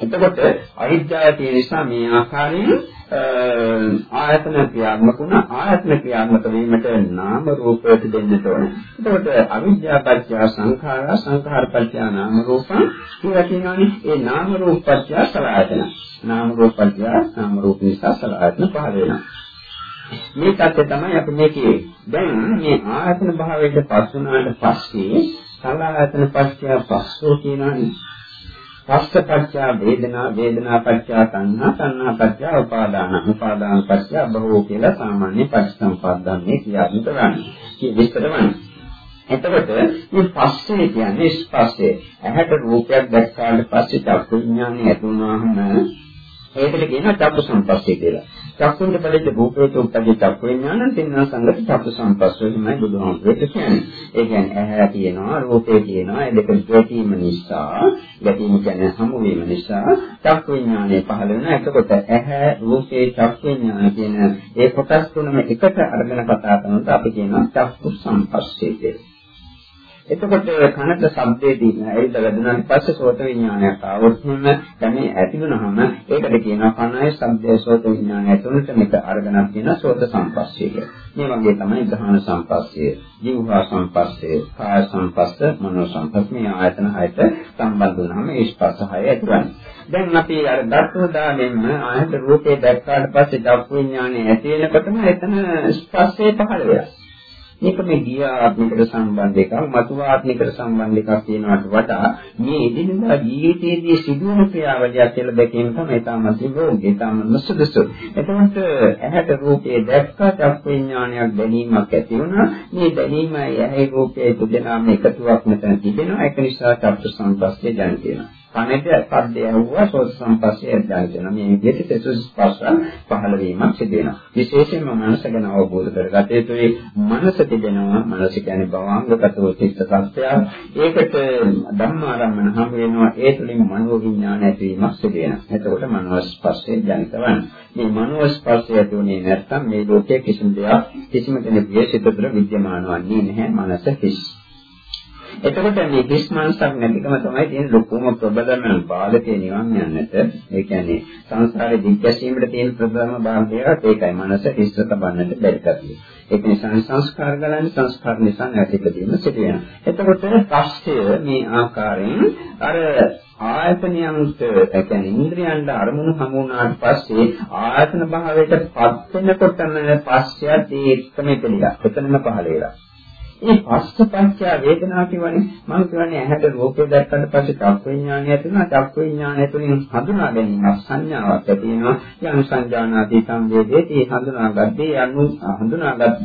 එතකොට අවිද්‍යාව තියෙන නිසා මේ ආකාරයෙන් ආයතන ක්‍රියාත්මක වුණ ආයතන ක්‍රියාත්මක වීමට නාම රූපයට දෙන්නට ඕන. එතකොට අවිද්‍යා පත්‍ය සංඛාර සංඛාර පත්‍ය නාම රූපං කියලා කියනවානේ. ඒ නාම රූප පත්‍ය සලආයතන. නාම රූප පත්‍ය නාම රූප නිසා සලආයතන පහළ වෙනවා. මේ தත්ත්වය තමයි අපි මේ කියේ. දැන් මේ ආයතන භාවයට පස් වුණාට පස්සේ සලආයතන පත්‍ය පස්සෝ කියනවානේ. පස්සපච්චා වේදනා වේදනා පච්චා සංහා සංහා පච්චා උපාදාන උපාදාන පච්චා බහෝ කියලා සාමාන්‍ය පටිසම්පදාන්නේ කියාගෙන කරන්නේ. කිය විස්තර වන්නේ. එතකොට මේ පස්සේ කියන්නේ ස්පස්සේ ඇහැට රූපයක් දැක්කාට පස්සේ චක්කු විඥානය ඇති වුණාම ඒකට කියනවා චක්කු සංපස්සේ කියලා. චක්කුන්ට පරිච්ඡ රූපේට උපදී චක්කු විඥානං තින්න සංගත චක්කු සංපස්සේ තමයි බුදුහාමුදුරේ කියන්නේ. ඒ කියන්නේ ඇහැ තියෙනවා රූපේ තියෙනවා ඒ දෙක ගැටීම නිසා ගැටීම කියන්නේ හමු වීම නිසා චක්කු විඥානය පහළ වෙනවා. එතකොට ඇහැ රූපේ චක්කු විඥාන කියන ඒ කොටස් තුනම එකට අරගෙන කතා කරනකොට අපි කියනවා චක්කු සංපස්සේ කියලා. එතකොට කනට ශබ්දයේදී ඇයිද වැදුනාට පස්සේ සෝත විඥානයක් ආවොත් නම් දැනේ ඇති වෙනවම ඒකට කියනවා කනයි ශබ්දයේ සෝත විඥානය තුනට මේක අරගෙනක් කියන සෝත සංපස්සය කියලා. මේ වගේ තමයි ගහන සංපස්සය, ජීවහා සංපස්සය, කාය සංපස්ස, මනෝ සංපස්ස මේ ආයතන හයට සම්බන්ධ වුණාම ඒ ස්පර්ශ හය ඇතිවන්නේ. දැන් අපි අර දර්ශනදානෙන්න ආයත රූපේ දැක්කාට පස්සේ චක්කු විඥානය ඇති වෙනකොටම එතන ස්පර්ශය පහළ වෙනවා. මේක මේ ගිය ආත්මිකට සම්බන්ධ එකක්, මතු ආත්මිකට සම්බන්ධ එකක් කියනවට වඩා මේ එදිනදා ජීවිතයේදී සිදුවන ක්‍රියාවලියක් කියලා දැකීම තමයි තාමත් යෝග්‍ය, තාමත් සුදුසු. එතකොට ඇහැට රූපේ දැක්කා චක්ක විඥානයක් දැනීමක් ඇති වුණා. මේ දැනීමයි ඇහි රූපයේ තුදෙනාම එකතුවක් මෙතන තිබෙනවා. ඒක නිසා චක්ක සංපස්සේ ජනිත වෙනවා. කනට පද්දය ඇහුවා සෝත සංපස්සේ ඇද්දාගෙන යනවා. මේ විදිහට සසු ස්පර්ශ පහළ වීමක් සිදු වෙනවා. විශේෂයෙන්ම මනස ගැන අවබෝධ කරගත යුතුයි. මනස තිබෙනවා. මනස කියන්නේ භවංගගතව චිත්ත සත්‍යය. ඒකට ධම්මාරම්මන හම් වෙනවා. ඒ තුළින් මනෝ විඥාන ඇතිවීමක් සිදු වෙනවා. එතකොට මනෝ ස්පර්ශය ජනිත වන්නේ. මේ මනෝ ස්පර්ශය ඇතිුනේ නැත්නම් මේ ලෝකයේ කිසිම දෙයක් කිසිම කෙනෙකුගේ සිත තුළ විද්‍යමාන වන්නේ නැහැ. මනස හිස්. එතකොට මේ කිස්මන්සක් නැතිකම තමයි තියෙන ලොකුම ප්‍රබලම බාධකේ නිවන් යන්නට. ඒ කියන්නේ සංසාරේ දිග්ගැසීමට තියෙන ප්‍රබලම බාධකයක් ඒකයි. මනස හිස්සත බන්නට බැරි කතිය. ඒක නිසා සංස්කාර ගලන්නේ සංස්කාර නිසා නැතිකදීම සිදු වෙනවා. එතකොට ප්‍රශ්නය මේ ආකාරයෙන් අර ආයතනයන්ට ඒ කියන්නේ ඉන්ද්‍රියන්ට අරමුණු හමු වුණාට පස්සේ ආයතන භාවයට පත් වෙනකොටම පස්සයත් ඒ එක්කම පිළිලා. එතනම පහළ වෙලා. මේ පස්සපංචා වේදනා කියවනේ මම කියන්නේ ඇහැට රූපය දැක්කට පස්සේ චක්ක විඥානය ඇතිවෙනවා චක්ක විඥානය තුළින් හඳුනා ගැනීමක් සංඥාවක් ඇති වෙනවා. යම් සංජානාදී සංවේදේදී හඳුනාගත්තේ යනු හඳුනාගත්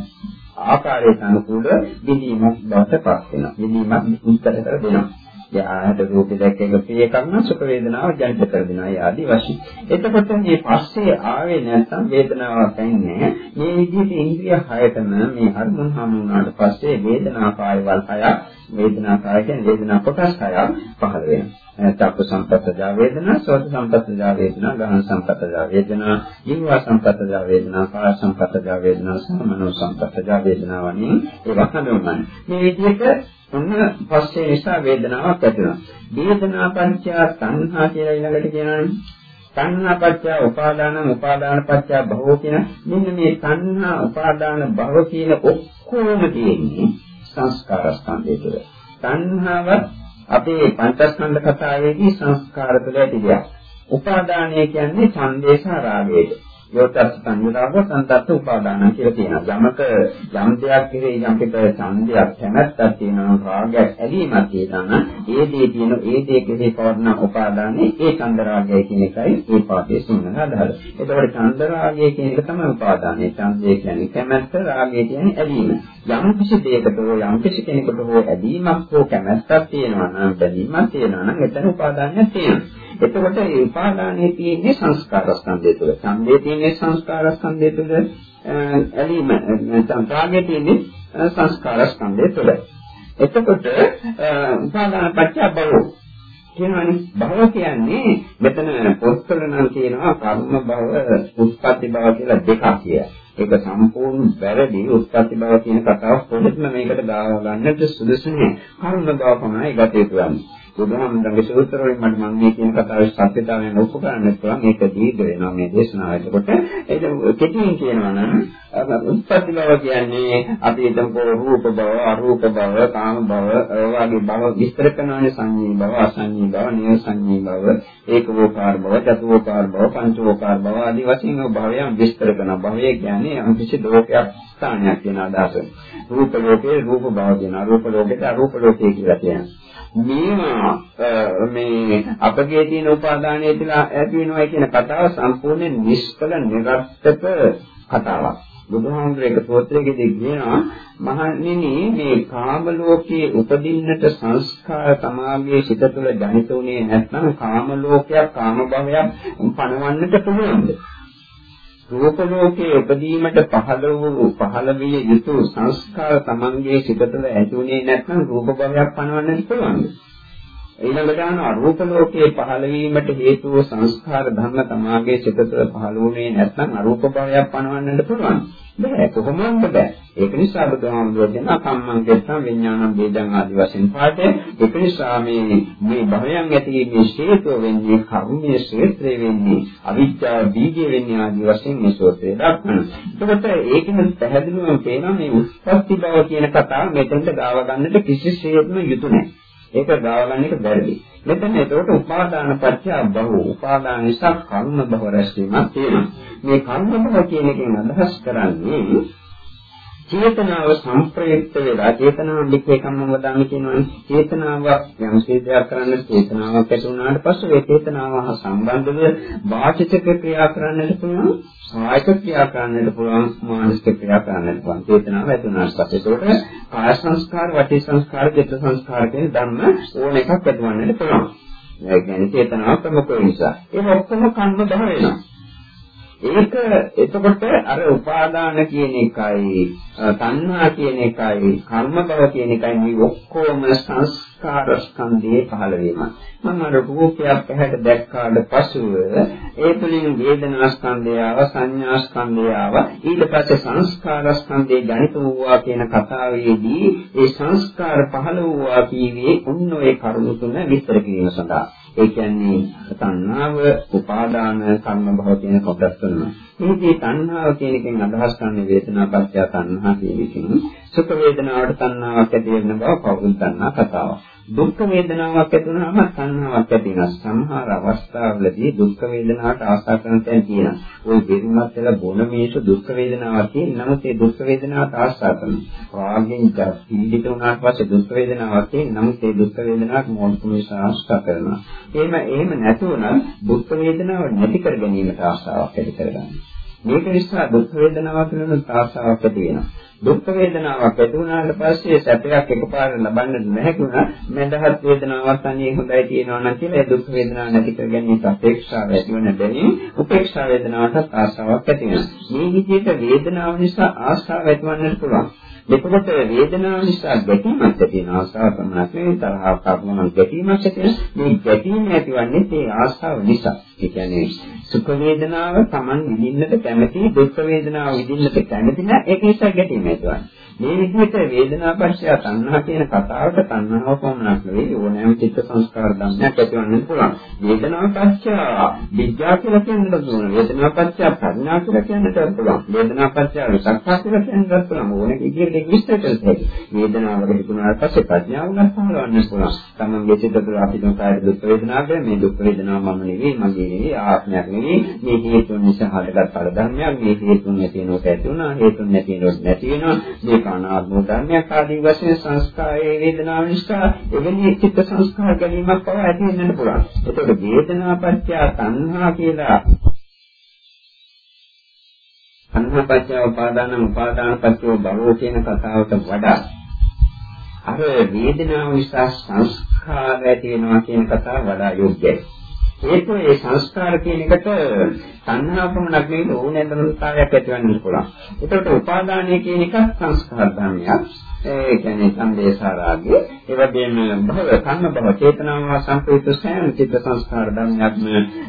ආකාරයට අනුකූල විදීමක් බවට පත් වෙනවා. විදීමක් උත්තර කර දෙනවා. යාට රූපේ දැක්ක එක ප්‍රිය කරන සුඛ වේදනාව ජනිත කර දෙනවා. ඒ ආදි වශයෙන්. එතකොට මේ පස්සේ ආවේ නැත්නම් වේදනාවක් නැහැ. මේ විදිහට ඉන්ද්‍රිය හයතම මේ අරමුණ හමු වුණාට පස්සේ වේදනා කායවල හයක් වේදනා කාය කියන්නේ වේදනා කොටස් හයක් පහළ වෙනවා. චක්ක සම්පත්තජා වේදනා, සෝත සම්පත්තජා වේදනා, ගහන සම්පත්තජා වේදනා, ජීව සම්පත්තජා වේදනා, කාය සම්පත්තජා වේදනා, සමනෝ සම්පත්තජා වේදනා වලින් ඒවා හඳුන්වන්නේ. මේ විදිහට ඔන්න පස්සේ නිසා වේදනාවක් ඇති වෙනවා. වේදනා පත්‍ය සංහා කියලා ඊළඟට කියනවානේ. සංහා පත්‍ය උපාදාන උපාදාන පත්‍ය භවෝ කියන මෙන්න මේ සංහා උපාදාන භව කියන ඔක්කොම තියෙන්නේ සංස්කාර ස්කන්ධය තුළ. සංහාව අපේ පංචස්කන්ධ කතාවේදී සංස්කාර තුළ ඇති දෙයක්. උපාදානය කියන්නේ ඡන්දේශ රාගයේ. යොතත් සංයුතාව සන්තත් උපාදාන කියලා කියනවා. යමක යම් දෙයක් කෙරෙහි යම් පිට ඡන්දයක් කැමැත්තක් තියෙනවා රාගයක් ඇලීමක් තියෙනවා ඒ දේ තියෙන ඒ දේ කෙරෙහි පවර්ණ උපාදානේ ඒ ඡන්ද රාගය කියන එකයි ඒ පාඩේ සිංහල අදහස. ඒතකොට ඡන්ද රාගය කියන එක තමයි උපාදානේ. ඡන්දය කියන්නේ කැමැත්ත රාගය කියන්නේ ඇලීම. යම් කිසි දෙයකට හෝ යම් කිසි කෙනෙකුට හෝ ඇලීමක් හෝ කැමැත්තක් තියෙනවා නම් බැඳීමක් තියෙනවා නම් එතන උපාදානයක් තියෙනවා. එතකොට ඒ උපාදානයේ තියෙන්නේ සංස්කාර ස්කන්ධය තුළ. ඡන්දයේ තියෙන්නේ සංස්කාර ස්කන්ධය තුළ. ඇලීම නැත්නම් රාගයේ තියෙන්නේ සංස්කාර ස්කන්ධය තුළ. එතකොට උපාදාන පත්‍ය භව කියනවනේ භව කියන්නේ මෙතන පොත්වල නම් කියනවා කර්ම භව, උත්පත්ති භව කියලා දෙකක් කියලා. ඒක සම්පූර්ණ වැරදි උත්පත්ති භව කියන කතාව පොඩ්ඩක් මේකට ගාව ගන්නට සුදුසු නෑ. කර්ම භව තමයි ගත යුතු වන්නේ. බුදුහාමුදුරන්ගේ සූත්‍ර වලින් මට මම මේ කියන කතාවේ සත්‍යතාවය ඔප්පු කරන්න පුළුවන් මේක දීර්ඝ වෙනවා මේ දේශනාව. එතකොට ඒක කෙටියෙන් කියනවා නම් උත්පත්ති බව කියන්නේ අපි හිතමු රූප බව, අරූප බව, කාම බව, වගේ බව විස්තර කරනවානේ සංඤී බව, අසංඤී බව, නිය සංඤී බව, ඒකෝකාර බව, චතුෝකාර බව, පංචෝකාර බව ආදී වශයෙන් භවයන් විස්තර කරන භවය කියන්නේ අනිත්‍ය ලෝකයක් ස්ථානයක් කියන අදහස. රූප ලෝකේ රූප බව කියන අරූප ලෝකෙට අරූප ලෝකේ කියලා කියනවා. මේවා මේ අපගේ තියෙන උපාදානය කියලා ඇති වෙනවා කියන කතාව සම්පූර්ණයෙන් නිෂ්ඵල නිර්ර්ථක කතාවක්. බුදුහාමුදුරේ එක සූත්‍රයකදී කියනවා මහණෙනි මේ කාම ලෝකයේ උපදින්නට සංස්කාර තමාගේ සිත තුළ ජනිත උනේ නැත්නම් කාම ලෝකයක් කාම භවයක් පණවන්නට පුළුවන්ද? රූප ලෝකයේ උපදීමට පහළ වූ පහළ විය යුතු සංස්කාර තමන්ගේ සිත තුළ ඇතිුනේ නැත්නම් රූප භවයක් පනවන්නට පුළුවන්ද? ඊළඟට අන අරූප ලෝකයේ පහළ වීමට හේතු වූ සංස්කාර ධර්ම තමාගේ සිත තුළ පහළ වුණේ නැත්නම් අරූප භවයක් පනවන්නට පුළුවන්. බෑ කොහොමද බෑ. ඒක නිසා බුදුහාමුදුරුවෝ කියන කම්මං කෙත්තම් විඥානං වේදං ආදි වශයෙන් පාඩේ ඒක නිසා මේ මේ භවයන් ඇතිවීමේ හේතුව වෙන්නේ කර්මයේ ක්ෂේත්‍රය වෙන්නේ අවිද්‍යාව බීජය වෙන්නේ ආදි වශයෙන් මේ සූත්‍රය දක්වනවා. එතකොට ඒකෙන් පැහැදිලිවම පේනවා මේ උත්පත්ති භව කියන කතාව මෙතෙන්ට ගාව ගන්නට කිසිසේත්ම යුතු නැහැ. ඒක ගාවගන්න එක බැරිදි. මෙතන ඒකට උපාදාන පත්‍ය බහුව. උපාදාන නිසා කර්ම බව රැස්වීමක් තියෙනවා. මේ කර්ම බව කියන එකෙන් අදහස් කරන්නේ චේතනාව සංප්‍රයුක්ත වෙලා චේතනාව ලිඛේ කම්ම වදාමි කියනවනේ චේතනාවක් යම් සිද්ධියක් කරන්න චේතනාවක් ඇති වුණාට පස්සේ ඒ චේතනාව හා සම්බන්ධව වාචික ක්‍රියා කරන්නට පුළුවන් කායික ක්‍රියා කරන්නට පුළුවන් මානසික ක්‍රියා කරන්නට පුළුවන්. චේතනාව ඇති වුණාට පස්සේ ඒකට කාය සංස්කාර වාචික සංස්කාර චිත්ත සංස්කාර කියන ධර්ම ඕන එකක් ඇතිවන්නට පුළුවන්. ඒ කියන්නේ චේතනාව ප්‍රමුඛ නිසා. ඒක ඔක්කොම කන්න බහ වෙනවා. ඒක එතකොට අර උපාදාන කියන එකයි තණ්හා කියන එකයි කර්ම බව කියන එකයි මේ ඔක්කොම සංස්කාර ස්කන්ධයේ පහළ වීම. මම අර රූපයක් ඇහැට දැක්කාට පසුව ඒ තුලින් වේදනා ස්කන්ධය ආව සංඥා ස්කන්ධය ආව ඊට පස්සේ සංස්කාර ස්කන්ධේ ජනිත වූවා කියන කතාවේදී ඒ සංස්කාර පහළ වූවා කීවේ උන් ඔය කරුණු තුන විස්තර කිරීම සඳහා. ඒ කියන්නේ තණ්හාව, උපාදාන, කර්ම භව කියන කොටස් තුනම. මේකේ තණ්හාව කියන එකෙන් අදහස් කරන්නේ වේදනා පත්‍ය තණ්හා කියන එකකින් සුඛ වේදනාවට තණ්හාවක් ඇති වෙන බව කවුරුත් දන්නා කතාවක්. දුක් වේදනාවක් ඇති වුණාම සංහාවක් ඇති වෙනවා. සමහර අවස්ථාවලදී දුක් වේදනාවට ආශා කරන තැන් තියෙනවා. ওই දෙන්නත් වෙලා බොන මේක දුක් වේදනාවක් තියෙන නමුත් ඒ දුක් වේදනාවට ආශා කරනවා. රාගෙන් පීඩිත වුණාට පස්සේ දුක් වේදනාවක් තියෙන නමුත් ඒ දුක් වේදනාවක් මොහොතේ ආශා කරනවා. එහෙම එහෙම නැතුණත් දුක් වේදනාව නැති කර ගැනීමට ආශාවක් ඇති කරගන්නවා. මේක නිසා දුක් වේදනාවක් වෙනුත් ආශාවක් ඇති වෙනවා. දුක් වේදනාවක් ඇති වුණාට පස්සේ සැපයක් එකපාරට ලබන්න නැහැ වුණා මඳහත් වේදනාවක් අනේ හොඳයි තියෙනවා නම් කියලා ඒ දුක් වේදනාව නැති කර ගැනීම අපේක්ෂාව ඇති වෙන බැවින් උපේක්ෂා වේදනාවටත් ආශාවක් ඇති වෙනවා. මේ විදිහට වේදනාව නිසා ආශාව ඇතිවන්නත් පුළුවන්. එතකොට වේදනාව නිසා ගැටීමක් ඇති වෙන ආශාව පමණක් නෙවෙයි තරහක් පමණක් ගැටීමක් ඇති වෙන මේ ගැටීම ඇතිවන්නේ ඒ ආශාව නිසා. ඒ කියන්නේ සුඛ වේදනාව Taman විඳින්නට කැමති දුක් වේදනාව විඳින්නට කැමති නැහැ ඒක නිසා ගැටීම ඇතිවන්නේ. මේ විදිහට වේදනාපච්චය තණ්හා කියන කතාවට තණ්හාව පමණක් නෙවෙයි ඕනෑම චිත්ත සංස්කාර ධර්මයක් ඇතිවන්න පුළුවන්. වේදනාපච්චය විද්‍යාව කියලා කියන්නත් පුළුවන්. වේදනාපච්චය ප්‍රඥා කියලා කියන්නත් පුළුවන්. වේදනාපච්චය විසක්ඛා කියලා කියන්නත් පුළුවන්. ඕනෙක විදිහට ඒක විස්තර කරලා හැකියි. වේදනාවකට හිතුනාට පස්සේ ප්‍රඥාව ගන්නවන්න පුළුවන්. තමන්ගේ චිත්ත තුළ අපි දුකාය දුක් වේදනාව මේ දුක් වේදනාව මම නෙවෙයි මගේ නෙවෙයි ආත්මයක් නෙවෙයි මේ හේතුන් නිසා හටගත් පළ ධර්මයක් මේ හේතුන් නැති වෙනකොට ඇති වුණා හේතුන් නැති වෙනකොට නැති වෙනවා මේ අනාත්ම ධර්මයක් ආදී වශයෙන් සංස්කාරයේ වේදනාව නිසා එවැනි චිත්ත සංස්කාර ගැනීමක් පව ඇති වෙන්නත් පුළුවන්. එතකොට වේදනාපච්චය තණ්හා කියලා තණ්හාපච්චය උපාදාන උපාදානපච්චය භවෝ කියන කතාවට වඩා අර වේදනාව නිසා සංස්කාර ඇති වෙනවා කියන කතාව වඩා යෝග්‍යයි. ඒක ඒ සංස්කාර කියන එකට සංහා පමණක් නෙවෙයි ඕනෑම ධර්මතාවයක් ඇතිවන්න පුළුවන්. ඒකට උපාදානය කියන එක සංස්කාර ධර්මයක්. ඒ කියන්නේ සංදේශාරාගය. ඒ වගේම භව කන්න භව චේතනාව සංකේත සෑම චිත්ත සංස්කාර ධර්මයක්ම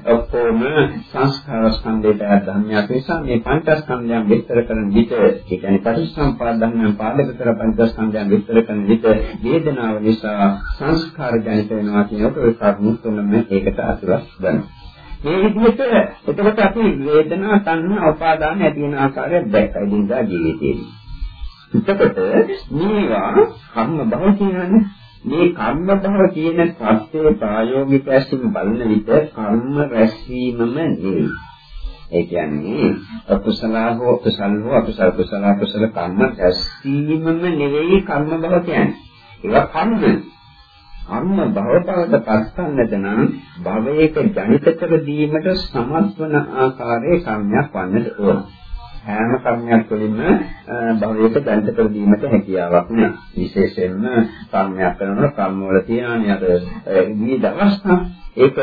ඔක්කොම සංස්කාර ස්කන්ධයට ධර්මයක් නිසා මේ පංචස්කන්ධයන් විස්තර කරන විට ඒ කියන්නේ පටිච්චසමුප්පාද ධර්මයන් පාදක කර පංචස්කන්ධයන් විස්තර කරන විට වේදනාව නිසා සංස්කාර ජනිත වෙනවා කියන එක ඒ කරුණු තුනම ඒකට අතුලස් ගන්නවා. මේ විදිහට එතකොට අපි වේදනා තණ්හා උපාදාන ඇති වෙන ආකාරය දැක්කයි දිනදා ජීවිතේදී. එතකොට මේවා කර්ම භව කියන්නේ මේ කර්ම භව කියන සත්‍යය ප්‍රායෝගික ඇසින් බලන විට කර්ම රැස්වීමම නෙවෙයි. ඒ කියන්නේ අකුසල හෝ කුසල හෝ අකුසල කුසල කුසල කර්ම රැස්වීමම නෙවෙයි කර්ම භව කියන්නේ. ඒවා කර්ම. කර්ම භවපවට පස්සන්නට නම් භවයක ජනිත කර දීමට සමත් වන ආකාරයේ කර්මයක් වන්නට ඕන. හැම කර්මයක් තුළින්ම භවයට දැන්ත කර දීමට හැකියාවක් නෑ. විශේෂයෙන්ම කර්මයක් කරනකොට කර්ම වල තියෙනනේ අර විවිධ අවස්ථා ඒක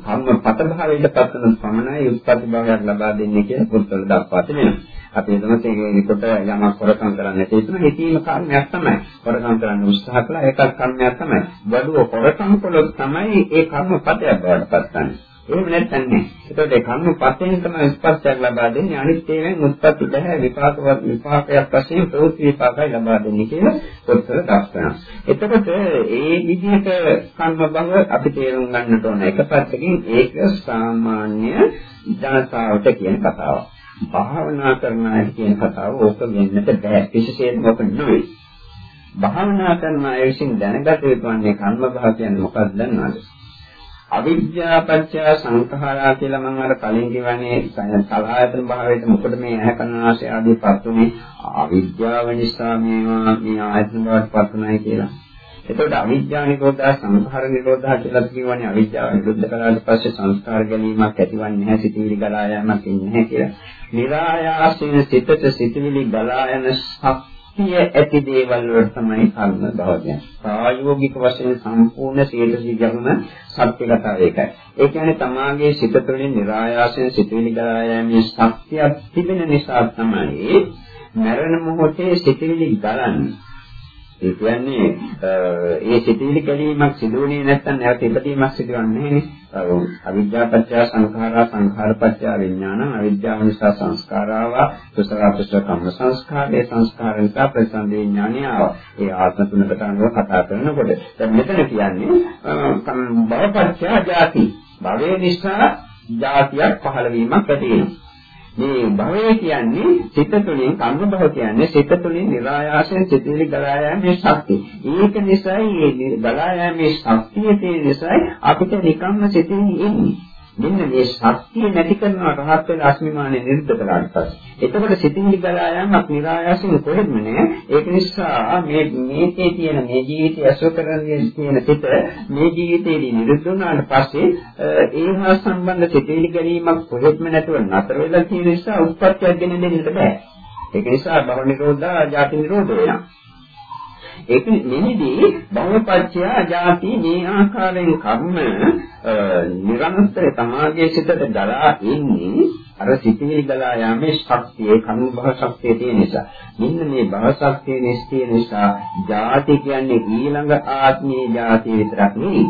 කර්ම පත භාවයට පත්වන පමණයි උත්පත්ති භාවයක් ලබා දෙන්නේ කියලා පොත්වල දක්වා තිබෙනවා. අපි එතනත් ඒකට යමක් හොරකම් කරන්න තියෙන හිතීම කර්මයක් තමයි. හොරකම් කරන්න උත්සාහ කළා ඒකත් කර්මයක් තමයි. බඩුව හොරකම් කළොත් තමයි ඒ කර්ම පතයක් බවට පත්වන්නේ. එහෙම නැත්නම් නෑ. ඒතකොට ඒ කර්ම පස්යෙන් තමයි ස්පර්ශයක් ලබා දෙන්නේ. අනිත් ඒවායින් උත්පත්ති බහැ විපාකවත් විපාකයක් වශයෙන් ප්‍රවෘත්ති විපාකයි ලබා දෙන්නේ කියලා පොත්වල දක්වනවා. එතකොට ඒ විදිහට කර්ම භව අපි තේරුම් ගන්නට ඕන. එක පැත්තකින් ඒක සාමාන්‍ය ජනතාවට කියන කතාවක්. භාවනා කරන අය කියන කතාව ඕක වෙන්නට බෑ. විශේෂයෙන්ම ඕක නෙවෙයි. භාවනා කරන අය විසින් දැනගත යුතුන්නේ කර්ම භව කියන්නේ මොකක්ද දන්නවද? අවිද්‍යා පත්‍ය සංඛාරා කියලා මම අර කලින් කියවනේ සලආයතන භාවයට මොකද මේ ඇහැ කන නාසය ආදී පත්ුනේ අවිද්‍යාව නිසා මේවා මේ ආයතන බවට පත්ුනායි කියලා. එතකොට අවිද්‍යා නිරෝධා සංඛාර නිරෝධා කියලා කියවනේ අවිද්‍යාව නිරුද්ධ කළාට පස්සේ සංස්කාර ගැනීමක් ඇතිවන්නේ නැහැ සිතිවිලි ගලා යාමක් ඉන්නේ නැහැ කියලා. નિરાයාසයෙන් සිතට සිතිවිලි ගලා යන ශක්තිය ඇති දේවල් වලට තමයි කර්ම භව කියන්නේ. ප්‍රායෝගික වශයෙන් සම්පූර්ණ 100%ක්ම සත්‍යගතව ඒකයි. ඒ කියන්නේ තමාගේ සිත තුළින් નિરાයාසයෙන් සිතුවිලි ගලා යෑමේ ශක්තියක් තිබෙන නිසා තමයි මරණ මොහොතේ සිතුවිලි ගලන්නේ. ඒ කියන්නේ ඒ සිතිවිලි කැලීමක් සිදුවන්නේ නැත්නම් නැවත ඉපදීමක් සිදුවන්නේ නැහැ අවිද්‍යා පත්‍ය සංඛාරා සංඛාර පත්‍ය විඥාන අවිද්‍යාව නිසා සංස්කාරාව කුසල කුසල කම්ම සංස්කාරේ සංස්කාර නිසා ප්‍රසන්න විඥානය ආවා. ඒ ආත්ම තුනකට අනුව කතා කරනකොට දැන් මෙතන කියන්නේ භවපත්‍ය ජාති. භවයේ නිසා ජාතියක් පහළ වීමක් ඇති වෙනවා. මේ භවය කියන්නේ සිත තුළින් කර්ම භව කියන්නේ සිත තුළින් નિરાයාසයෙන් සිතිවිලි ගලා යෑමේ ශක්තිය. ඒක නිසායි මේ ගලා යෑමේ ශක්තිය තියෙන නිසායි අපිට නිකම්ම සිතිවිලි එන්නේ. මෙන්න මේ ශක්තිය නැති කරනවා රහත් වෙන අස්මිමානේ නිරුද්ධ කරාට පස්සේ. එතකොට සිතිවිලි ගලා යamak નિરાයාසයෙන් කොහෙත්ම නෑ. ඒක නිසා මේ මේකේ තියෙන මේ ජීවිතය අසු කරන්නේ තියෙන සිත මේ ජීවිතේදී නිරුද්ධ වුණාට පස්සේ ඒ හා සම්බන්ධ සිතිවිලි ගැනීමක් කොහෙත්ම නැතුව නතර වෙලා තියෙන නිසා උත්පත්තියක් ගෙන දෙන්නට බෑ. ඒක නිසා භව නිරෝධා ජාති නිරෝධ වෙනවා. ඒක මෙහිදී භවපත්‍ය ජාති මේ ආකාරයෙන් කර්ම නිරන්තර සමාජයේ සිටට ගලා ඉන්නේ අර සිතිවිලි ගලා යාමේ ශක්තිය කර්ම භව ශක්තිය තියෙන නිසා. මෙන්න මේ භව ශක්තිය නිස්තිය නිසා ජාති කියන්නේ ඊළඟ ආත්මීය ජාතිය විතරක් නෙවෙයි.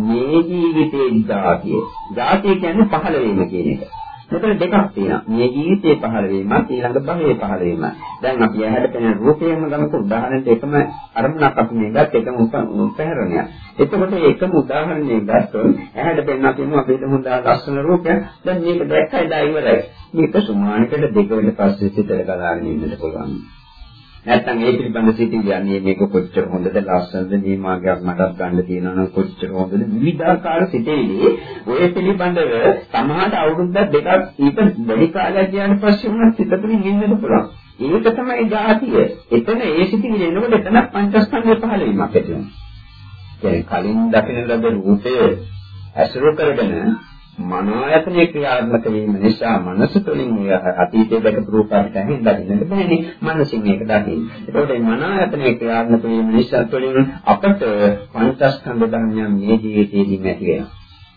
මේ ජීවිතේ ජාතිය. ජාතිය කියන්නේ පහළ වීම කියන එක. මෙතන දෙකක් තියෙනවා. මේ ජීවිතයේ පහළ වීමත් ඊළඟ භවයේ පහළ වීමත්. දැන් අපි ඇහැට පෙනෙන රූපයම ගමක උදාහරණයක් එකම අරමුණක් අපි මේ ගත්ත එකම උපහැරණයක්. එතකොට ඒකම උදාහරණයක් ගත්තොත් ඇහැට පෙනෙන අපි මු අපිට හොඳ ලස්සන රූපයක්. දැන් මේක දැක්කයි දා ඉවරයි. මේක සුමානකට දෙක වෙන පස්සේ සිතට ගලාගෙන ඉන්නට පුළුවන්. නැත්තම් ඒ පිළිබඳ සිතිවිලි මේක කොච්චර හොඳද ලස්සනද මේ මාගයක් මටත් ගන්න තියෙනවා නම් කොච්චර හොඳද විවිධාකාර සිතිවිලි ඔය පිළිබඳව සමහරට අවුරුද්දක් දෙකක් ඊට වැඩි කාලයක් ගියාට පස්සේ උනත් සිත තුළින් ඉන්නත් පුළුවන්. ඒක තමයි ජාතිය. එතන ඒ සිතිවිලි එනකොට එතන පංචස්කන්ධය පහළ වීමක් ඇති වෙනවා. කලින් දකින ලද රූපය ඇසුරු කරගෙන මනෝයතනයේ ක්‍රියාත්මක වීම නිසා මනස තුළින් අතීතයේ දැකපු රූප අපිට ඇහෙන් දකින්නට බෑනේ මනසින් ඒක දකින්න. ඒකට මේ මනෝයතනයේ ක්‍රියාත්මක වීම නිසා තුළින් අපට පංචස්කන්ධ ධර්මයන් මේ ජීවිතයේදී නැති වෙනවා.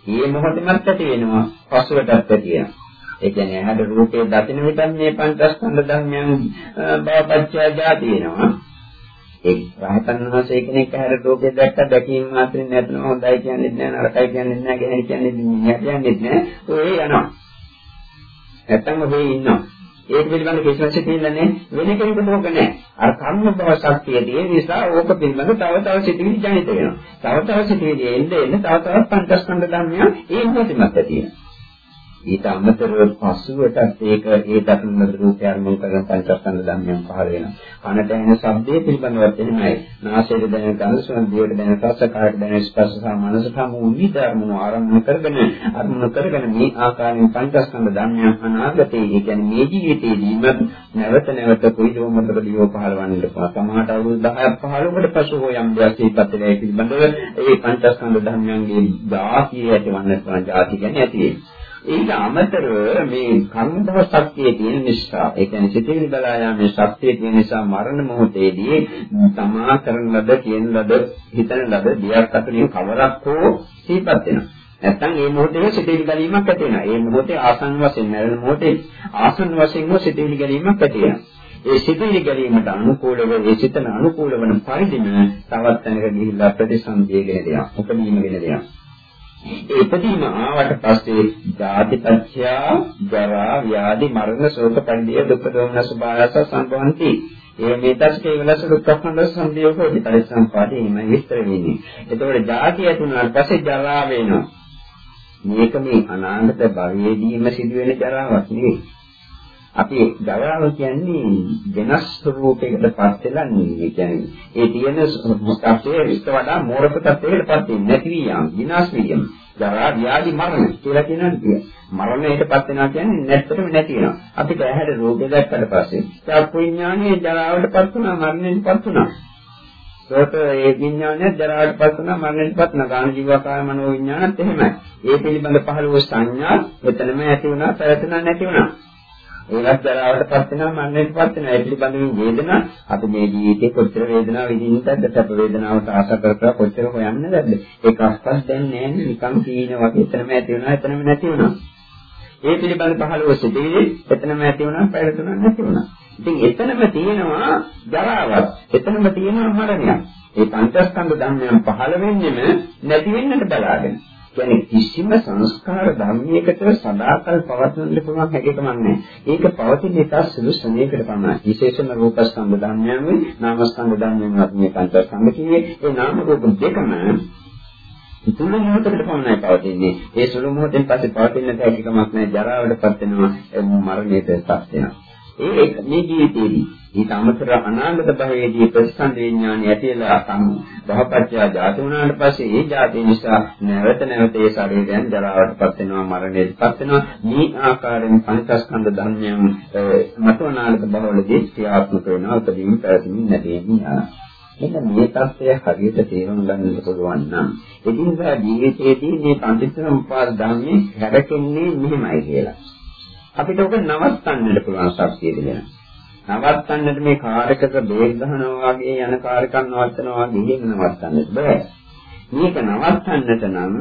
මේ මොහොතෙමත් ඇති වෙනවා පසුවටත් ඇති වෙනවා. ඒ කියන්නේ හැඩ රූපේ දකින්න විට මේ පංචස්කන්ධ ධර්මයන් බවපත්‍ය ජාති වෙනවා. ඒ රහතන් වහන්සේ කෙනෙක් ඇහැර රෝගේ දැක්ක දැකීම මාත්‍රෙන් නැත්නම් හොඳයි කියන්නේ නැහැ නරකයි කියන්නේ නැහැ ගැහෙන කියන්නේ නැහැ කියන්නේ නැහැ. ඔය යනවා. නැත්තම් ඔබේ ඉන්නවා. ඒක පිළිබඳ කිසිම සිතිවිල්ල වෙන කෙනෙකුට ඕක නැහැ අර කර්ම බව ශක්තිය තියෙන නිසා ඕක පිළිබඳ තව තව සිතිවිලි ජනිත වෙනවා. තව තව සිතිවිලි එන්න එන්න තව තවත් පංචස්කන්ධ ධර්මයන් ඒ මොහොතේම ඇති වෙනවා. ඊට අමතරව පසුවටත් ඒක ඒ දකින්න රූපයන් මේ කරන පංචස්කන්ධ ධර්මයන් පහළ වෙනවා. කනට ඇහෙන ශබ්දයේ පිළිබඳවත් එහෙමයි. නාසයට දැනෙන ගඳ සුවඳ, දිවට දැනෙන රස, කායට දැනෙන ස්පර්ශ සහ මනසට හමු විදර්මන ආරම්භ කරගෙන අරමුණු කරගෙන මේ ආකාරයෙන් පංචස්කන්ධ ධර්මයන් අනාගතයේ ඒ කියන්නේ මේ ජීවිතයේදීම නැවත නැවත කොයිදෝ මොකටදීෝ පහළවන්නට පුළුවන්. සමහරට අවුරුදු 10ක් 15කට පසු හෝ යම් දෙයක් ඉපත් වෙලා ඒ පිළිබඳව ඒ පංචස්කන්ධ ධර්මයන්ගේ ධාතිය ඇතිවන්නට පුළුවන්. ධාති කියන්නේ ඇති වෙන්නේ. ඊට අමතරව මේ කර්මභව ශක්තිය තියෙන නිසා ඒ කියන්නේ සිතේලි බලා යාමේ ශක්තිය තියෙන නිසා මරණ මොහොතේදී තමා කරන ලද කියන ලද හිතන ලද දියක් අතරින් කවරක් හෝ සිහිපත් වෙනවා නැත්තම් මේ මොහොතේ සිතේලි ගැනීමක් ඇති වෙනවා ඒ මොහොතේ ආසන්න වශයෙන් මරණ මොහොතේ ආසන්න වශයෙන්ම සිතේලි ගැනීමක් ඇති වෙනවා ඒ සිතිවිලි ගැනීමට අනුකූලව ඒ සිතන අනුකූල වන පරිදිම තවත් තැනක ගිහිල්ලා ප්‍රතිසන්දියගෙන දෙනවා. උපදීමගෙන දෙනවා. ඒ ඉපදීම ආවට පස්සේ ජාතිපත්‍ය ජරා ව්‍යාධි මරණ ශෝක පරිදේ දුක්ඛ දෝමනස බායස සම්බන්ති ඒ මේතස් කේවලස දුක්ඛඛණ්ඩ සංදේයෝ පරිසම්පාදේ එමය විස්තර වෙන්නේ. එතකොට ජාතිය ඇතුණාට පස්සේ ජරා වෙනවා. මේක මේ අනාගත භවයේදීම සිදුවෙන ජරාවක් නෙවෙයි. අපි ජරාව කියන්නේ වෙනස් ස්වරූපයකට පත් වෙලා නෙවෙයි. කියන්නේ ඒ තියෙන ස්ථාපයේ විස්ත වඩා මෝරක තත්ත්වයකට පත් වෙන්නේ නැති වියම් විනාශ වියම්. ජරා ව්‍යාධි මරණ කියලා කියනවා. මරණයට පත් වෙනවා කියන්නේ නැත්තටම නැති වෙනවා. අපිට ඇහැට රෝගය දැක්කට පස්සේ චක්කු විඥානයේ ජරාවට පත් වුණා මරණයට පත් වුණා. සෝත ඒ විඥානය ජරාවට පත් වුණා මරණයට පත් වුණා. ගාන ජීවකාය මනෝ විඥානත් එහෙමයි. ඒ පිළිබඳ පහළ වූ සංඥා එතනම ඇති වුණා පැවතුණා නැති වුණා. ඒවත් ජරාවටපත් වෙනවා මරණයටපත් වෙනවා. ඒ පිළිබඳව වේදනා අපි මේ ජීවිතේ කොච්චර වේදනාව විඳින්නද සැප වේදනාවට ආශ කර කර කොච්චර හොයන්නද? ඒක අස්පස් දැන් නෑ නිකන් කීන වගේ එතනම ඇති වෙනවා එතනම නැති වෙනවා. ඒ පිළිබඳ පහළව සිටිවිලි එතනම ඇති වුණා පැවතුණා නැති වුණා. ඉතින් එතනම තියෙනවා ජරාවක්. එතනම තියෙනවා මරණයක්. ඒ පංචස්කන්ධ ධර්මයන් පහළ වෙන්නෙම නැති වෙන්නට බලාගෙන. කියන්නේ කිසිම සංස්කාර ධර්මයකට සදාකල් පවත්වන්න පුළුවන් හැකියාවක් නැහැ. ඒක පවතින එක සුළු ශ්‍රණයකට පමණයි. විශේෂම රූපස්කන්ධ ධර්මයන් නාමස්කන්ධ ධර්මයන් අපි පංචස්කන්ධ කියේ ඒ නාම රූප දෙකම තුන මොහොතකට පමණයි පවතින්නේ. ඒ සුළු මොහොතෙන් පස්සේ පවතින්නට හැකියාවක් නැහැ. ජරාවටපත් වෙනවා, මරණයටපත් වෙනවා. ඒ මේ ජීවිතේදී ඊට අමතර අනාගත භවයේදී ප්‍රතිසන්ද විඥානය ඇතිලා සම් බහපත්‍ය ජාති වුණාට පස්සේ ඒ ජාති නිසා නැවත නැවත ඒ ශරීරයන් ජරාවටපත් වෙනවා මරණයටපත් වෙනවා. මේ ආකාරයෙන් පංචස්කන්ධ ධර්මයන් මත අනාගත භවවලදී ක්‍රියාත්මක වෙනවා උපදීන් පැවතීම නැති වෙනවා. මෙන්න මේ தත්ත්වය හරියට තේරුම් ගන්නට පුළුවන් නම් එදිනදා ජීවිතයේදී මේ පංචස්කන්ධ ධර්මයේ හැරෙන්නේ මෙහෙමයි කියලා. අපිට ඔක නවත්තන්නට පුළුවන් ශක්තිය දෙනවා නවත්තන්නට මේ කාර්යකට බේක් ගන්නවා වගේ යන කාර්යයක් නවත්තනවා වගේ එහෙම නවත්තන්නට බෑ. මේක නවත්තන්නට නම්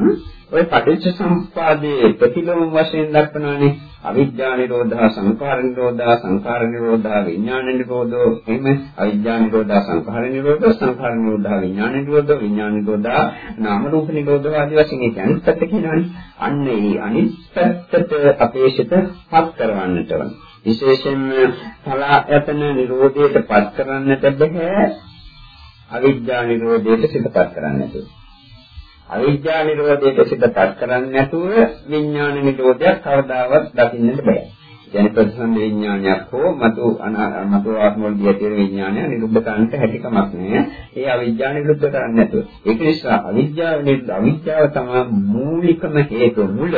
ඔය පටිච්ච සම්පදායේ ප්‍රතිලෝම වශයෙන් දක්වනවානේ. අවිද්‍යා නිරෝධා සංඛාර නිරෝධා සංඛාර නිරෝධා විඥාන නිරෝධෝ. එහෙම අවිද්‍යා නිරෝධා සංඛාර නිරෝධෝ සංඛාර නිරෝධා විඥාන නිරෝධෝ විඥාන නිරෝධා නාම රූප නිරෝධෝ ආදී වශයෙන් ඒ අනිත් පැත්ත කියනවානේ අන්න ඒ අනිත් පැත්තට අපේක්ෂිත පත් කරවන්නට ඕනේ. විශේෂයෙන්ම සලායතන නිරෝධයට පත් කරන්නට බෑ අවිද්‍යා නිරෝධයට සිතපත් කරන්නට අවිද්‍යා නිරෝධයට සිතපත් කරන්නේ නැතුව විඥාන නිරෝධයක් කවදාවත් දකින්නට බෑ යන ප්‍රතිසන්ද විඥානයක් හෝ මතු මතු ආත්මවල දියතිර විඥානය නිරුද්ධ කරන්නට හැකියාවක් නෑ. ඒ අවිද්‍යාව නිරුද්ධ කරන්නේ නැතුව. ඒක නිසා අවිද්‍යාව අවිද්‍යාව තමයි මූලිකම හේතු මුල.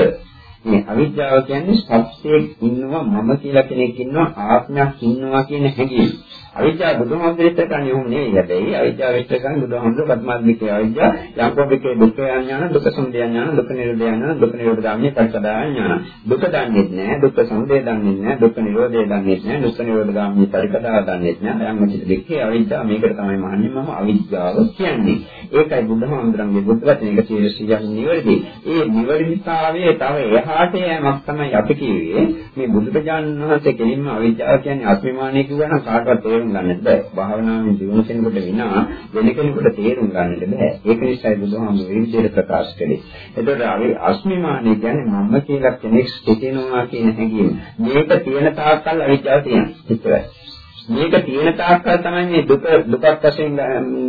මේ අවිද්‍යාව කියන්නේ සත්‍යයක් ඉන්නවා මම කියලා කෙනෙක් ඉන්නවා ආත්මයක් ඉන්නවා කියන හැඟීම. අවිද්‍යාව බුදුහාමුදුරේ විස්තර කරන්නේ උන් නෙවෙයි. හැබැයි අවිද්‍යාව විස්තර කරන්නේ බුදුහාමුදුර පద్මාත්මිකේ අවිද්‍යාව යම්කෝබිකේ දුක්ඛ ඥාන, දුක්ඛ සමුදය ඥාන, දුක්ඛ නිරෝධ ඥාන, දුක්ඛ නිරෝධ ගාමිනී පරිසදා ඥාන. දුක දන්නේ නැහැ, දුක්ඛ සමුදය දන්නේ නැහැ, දුක්ඛ නිරෝධය දන්නේ නැහැ, දුක්ඛ නිරෝධ ගාමිනී පරිසදා දන්නේ නැහැ. යම් කිසි දෙකේ අවිද්‍යාව මේකට තමයි මහන්නේ මම අවිද්‍යාව කියන්නේ. ඒකයි බුදුහාමුදුරන්ගේ බුද්ධ වචනයක 100ක් නිවැරදි. ඒ නිවැරදිතාවයේ තව එහාට යෑමක් තමයි අපි කිව්වේ. මේ බුදුරජාණන් වහන්සේ කෙලින්ම අවිද්‍යාව කියන්නේ අත්විමානය කියනවා නම් කාටවත් තේරුම් ගන්නට බෑ. භාවනාවෙන් දිනු කෙනෙකුට විනා වෙන කෙනෙකුට තේරුම් ගන්නට බෑ. ඒක නිසායි බුදුහාමුදුරුවෝ මේ විදිහට ප්‍රකාශ කළේ. එතකොට අපි අස්මිමානිය කියන්නේ මම කියලා කෙනෙක් සිටිනවා කියන හැඟීම. මේක තියෙන තාක්කල් අවිද්‍යාව තියෙනවා. මේක තියෙන තාක්කල් තමයි මේ දුක දුකක් වශයෙන්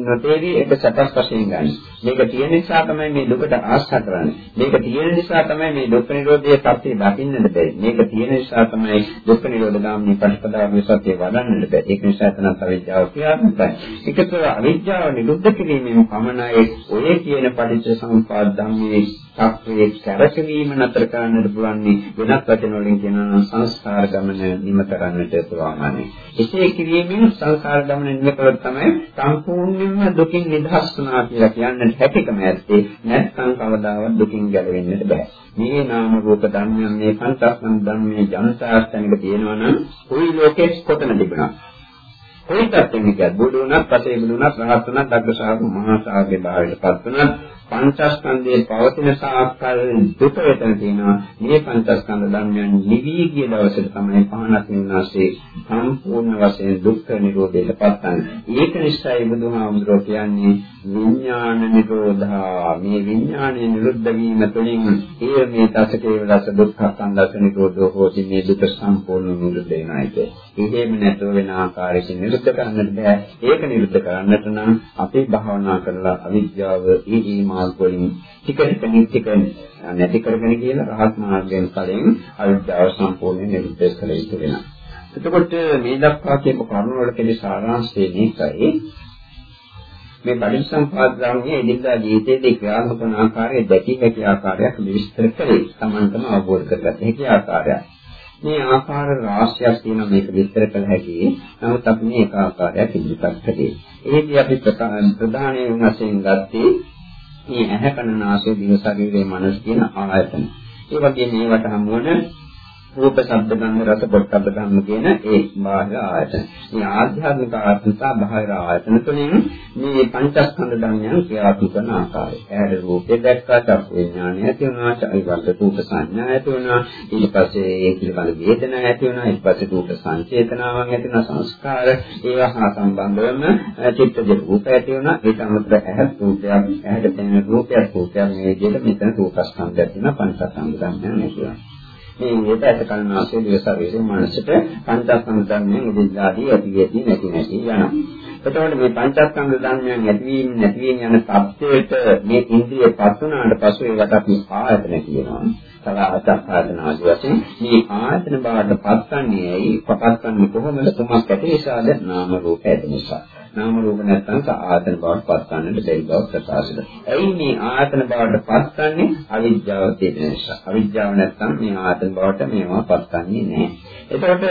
නොතේරි ඒක සැපක් වශයෙන් ගන්න. මේක තියෙන නිසා තමයි මේ දුකට ආශා කරන්නේ. මේක තියෙන නිසා තමයි මේ දුක් නිරෝධයේ සත්‍ය දකින්නට බැරි. මේක තියෙන නිසා තමයි දුක් නිරෝධ ගාමිනී ප්‍රතිපදාවේ සත්‍ය වඩන්නට බැරි. ඒක නිසා තමයි අවිද්‍යාව ක්‍රියාත්මකයි. ඒකතර අවිද්‍යාව නිරුද්ධ කිරීමෙන් පමණයි ඔය කියන පටිච්ච සමුප්පාද ධම්මයේ සත්‍යයේ සැරසීම නතර කරන්නට පුළුවන් වෙනත් වචන වලින් කියනවා සංස්කාර ගමන නිම කරන්නට පුළුවන්. එසේ කිරීමෙන් සංස්කාර ගමන නිම කළොත් තමයි සම්පූර්ණයෙන්ම දුකින් නිදහස් වුණා කියලා කියන්නට හැකියකම ඇත්තේ. නැත්නම් කවදාවත් දුකින් ගැලවෙන්නට බෑ. මේ නාම රූප ධර්මයන් මේ පංචස්කන්ධ ධර්මයේ ජනතාස්තනික තියෙනවා නම් කොයි ලෝකෙත් කොතන තිබුණා. කොයි තත්ත්වෙක බුදු වුණත්, පසේ බුදු වුණත්, රහත් වුණත්, දග්ගසාරු මහා සාගරේ භාවයට පත් වුණත් පංචස්කන්ධයේ පවතින සාකල් දුක වෙතන තියෙනවා මේ පංචස්කන්ධ ධර්මයන් නිවි ගිය දවසට තමයි පහනක් නිවනාසේ සම්පූර්ණ වශයෙන් දුක්ඛ නිරෝධයට පත්වන්නේ ඒක නිසායි බුදුහාමුදුරුවෝ කියන්නේ විඥාන නිරෝධා මේ විඥානයේ නිරුද්ධ වීම තුළින් ඒ මේ දසකේ රස දුක්ඛ සංදර්ශ නිරෝධෝ හෝති මේ දුක සම්පූර්ණ නිරුද්ධ වෙනවා ඒක. එහෙම නැතුව වෙන ආකාරයකින් නිරුද්ධ කරන්නට බෑ. ඒක නිරුද්ධ කරන්නට නම් අපි භාවනා කරලා අවිද්‍යාව ඊීමා මාර්ග වලින් ටික ටික ටික නැති කරගෙන කියලා රහත් මාර්ගයෙන් ඵලයෙන් අවිද්‍යාව සම්පූර්ණයෙන් නිරුද්ධ කළ යුතු වෙනවා. එතකොට මේ දක්වා කියපු කරුණ වල කෙලි සාරාංශය මේකයි. මේ පරිසම්පාද ධර්මයේ එදිනදා ජීවිතයේදී ක්‍රියාත්මක වන ආකාරයේ දැකිය හැකි ආකාරයක් විස්තර කළේ. Tamanටම අවබෝධ කරගත හැකි ආකාරයක්. මේ ආකාර රාශියක් තියෙනවා මේක විස්තර කළ හැකි. නමුත් අපි මේ එක ආකාරයක් ඉදිරිපත් කළේ. ඒකදී අපි ප්‍රධානයෙන් වශයෙන් ගත්තේ මේ ඇහැ කන නාසය දිව ශරීරයේ මනස කියන ආයතන. ඒ වගේම මේවට හමු වන රූප ශබ්ද ගන්ධ රස පොට්ටබ්බ ධම්ම කියන ඒ බාහිර ආයතන. මේ ආධ්‍යාත්මික ආයතන සහ බාහිර ආයතන තුලින් මේ පංචස්කන්ධ ධර්මයන් ක්‍රියාත්මක කරන ආකාරය. ඇහැට රූපේ දැක්කා, චක්කු විඥානය ඇති වුණා, චෛවන්ත රූප සංඥා ඇති වුණා, ඊට පස්සේ ඒ පිළිබඳ වේදනා ඇති වුණා, ඊට පස්සේ රූප සංචේතනාවන් ඇති වුණා, සංස්කාර ඒවා හා සම්බන්ධවම චිත්තජ රූප ඇති වුණා. ඒක අමතර ඇහැ රූපයක්, ඇහැට පෙනෙන රූපයක්, රූපයක් මේ විදිහට මෙතන රූපස්කන්ධය තියෙන පංචස්කන්ධ ධර්මයන් ඇති වෙනවා. මේ විදිහට ඇස කන නාසය දිව ශරීරයේ මනසට පංචස්කන්ධ ධර්මයන් උදෙද්දාදී ඇති ඇති නැති නැති යනවා. එතකොට මේ පංචස්කන්ධ ධර්මයන් ඇතිවීම නැතිවීම යන සත්‍යයට මේ ඉන්ද්‍රිය පස්සුනාට පසු ඒකට අපි ආයතන කියනවා. සලාහත ආයතන ආදී වශයෙන් මේ ආයතන බවට පත්න්නේ ඇයි? පත්න්නේ කොහොමද? තුමක් ඇති නිසාද? නාම රූප ඇති නිසා. නාම රූප නැත්නම් ආයතන බවට පත්වන්නට බැරි බව ප්‍රකාශ කරනවා. ඇයි මේ ආයතන බවට පත්වන්නේ? අවිද්‍යාව තියෙන නිසා. අවිද්‍යාව නැත්නම් මේ ආයතන බවට මේවා පත්වන්නේ නැහැ. එතකොට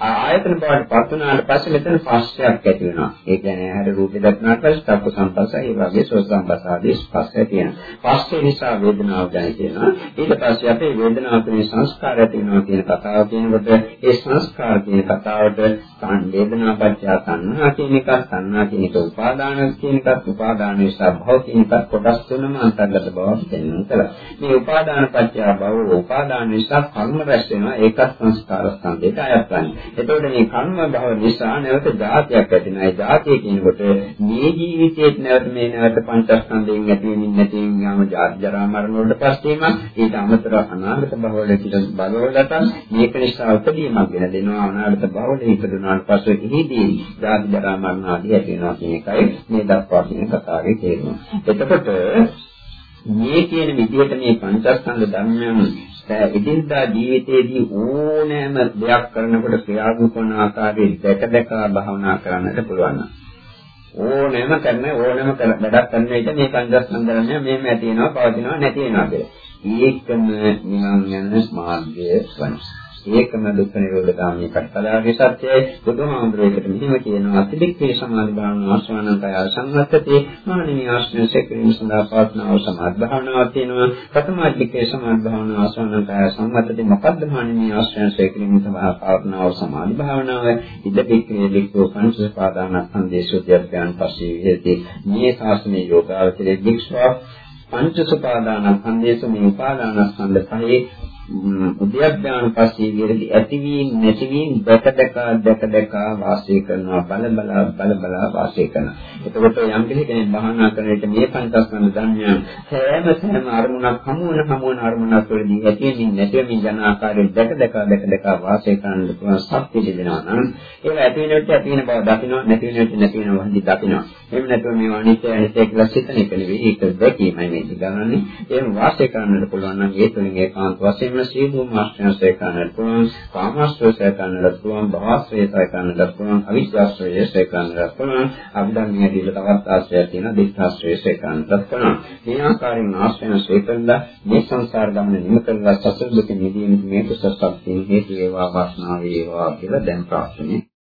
ආයතන බවට පත් වුණාට පස්සේ මෙතන පස්සයක් ඇති වෙනවා. ඒ කියන්නේ ඇහැට රූපේ දක්නාට පස්සේ චක්ක සංපස්සය ඒ වගේ සෝත සංපස්සාදී ස්පර්ශය තියෙනවා. පස්සේ නිසා වේදනාව ගැන කියනවා. ඊට පස්සේ අපේ වේදනාව තුනේ සංස්කාරය තියෙනවා කියන කතාව කියනකොට ඒ සංස්කාර කියන කතාවට සං වේදනාපච්චය තණ්හා කියන එක තණ්හා කියන එක උපාදාන කියන එකත් උපාදාන නිසා භව කියන එකත් කොටස් තුනම අන්තර්ගත බවක් දෙන්නවා. මේ උපාදාන පත්‍ය භව උපාදාන නිසා කර්ම රැස් වෙනවා ඒකත් සංස්කාර ස්කන්ධ දෙක අයත් වන්නේ. එතකොට මේ කර්ම භව නිසා නැවත જાතියක් ඇති වෙනවා. ඒ જાතිය කියනකොට මේ ජීවිතයේ නැවත මේ නැවත පංචස්කන්ධයෙන් ඇතිවෙමින් නැතිවෙමින් යාම ජාති ජරා මරණ වලට පස්සේම ඊට අමතරව අනාගත භවවල පිට බලවලට මේක නිසා උපදීමක් වෙන දෙනවා අනාගත භවවල ඉපදුනාට පස්සේ එහිදී ජාති ජරා මරණ ආදී ඇති වෙනවා කියන එකයි මේ දක්වා කියන කතාවේ තේරුම. එතකොට මේ කියන විදිහට මේ පංචස්කන්ධ ධර්මයන් එදිනදා ජීවිතයේදී ඕනෑම දෙයක් කරනකොට ක්‍රියාත්මක වන ආකාරයේ දැක දැක භාවනා කරන්නට පුළුවන්. ඕනෑම කරන ඕනෑම වැඩක් කරන විට මේ පංචස්කන්ධ ධර්මයන් මේම ඇති වෙනවා පවතිනවා නැති වෙනවා කියලා. ඒකම නිවන් යන මාර්ගය වනවා. ඒකම දුක්ඛ නිරෝධ ගාමී කට්ටලාගේ සත්‍යයි බුදුහාමුදුරේකට මෙහිම කියනවා අතිදික්ඛේ සමාධි භාවනාව ආශ්‍රවණකය සංගතති මානිනී ආශ්‍රය සෙකිරීම සඳහා පාත්නාව සමාධි භාවනාවක් තියෙනවා. ප්‍රථමාධික්ඛේ සමාධි භාවනාව ආශ්‍රවණකය සංගතති මොකද්ද මානිනී ආශ්‍රය සෙකිරීම සඳහා පාත්නාව සමාධි භාවනාව? ඉදපික්ඛේ ලික්ඛෝ පංචසපාදානස්කන්ධේ සුද්ධයන් පස්සේ විහෙති. මේ ශාසනීය යෝගාවචරයේ වික්ෂවා පංච සුපාදානස්කන්ධයේ මේ උපාදානස්කන්ධ පහේ උද්‍යප්ඥාන පස්සේ විරදි ඇතිවීම නැතිවීම දැක දැක දැක දැක වාසය කරනවා බල බල බල බල වාසය කරනවා. එතකොට යම් කෙනෙක් භාවනා කරන විට මේ පංචස්කන්ධ ධර්මයන් හැම සෑම අරමුණක් හමු වෙන හමු වෙන අරමුණක් වලදී ඇතිවීම නැතිවීම යන ආකාරයෙන් දැක දැක දැක දැක වාසය කරන්න පුළුවන් ශක්තිය දෙනවා නම් ඒක ඇති වෙන විට ඇති වෙන බව දකිනවා නැති වෙන විට නැති වෙන බව දකිනවා. එහෙම නැත්නම් මේ අනිත්‍ය අනිත්‍ය කියලා සිතන එක නෙවෙයි ඒක දැකීමයි මේ දිගන්නේ. එහෙම වාසය කරන්නට පුළුවන් නම් ඒ තුලින් ඒකාන්ත වශයෙන් සියලුම සියලුම ආශ්‍රයසය කරන්නට පුළුවන් කාමාශ්‍රයසය කරන්නට පුළුවන් භවශ්‍රයසය කරන්නට පුළුවන් අවිද්‍යාශ්‍රයසය කරන්නට පුළුවන් අභිධර්මයේ ඇදලා තවත් ආශ්‍රයයක් තියෙනවා දික්ඛාශ්‍රයසය කරන්නට පුළුවන්. මේ ආකාරයෙන් ආශ්‍රයසය කළා මේ සංසාර ගමන නිම කරලා සසර දුක නිදීමේ මේ කුසල ශක්තිය හේතු වේවා වාසනාව වේවා කියලා දැන් ප්‍රාර්ථනා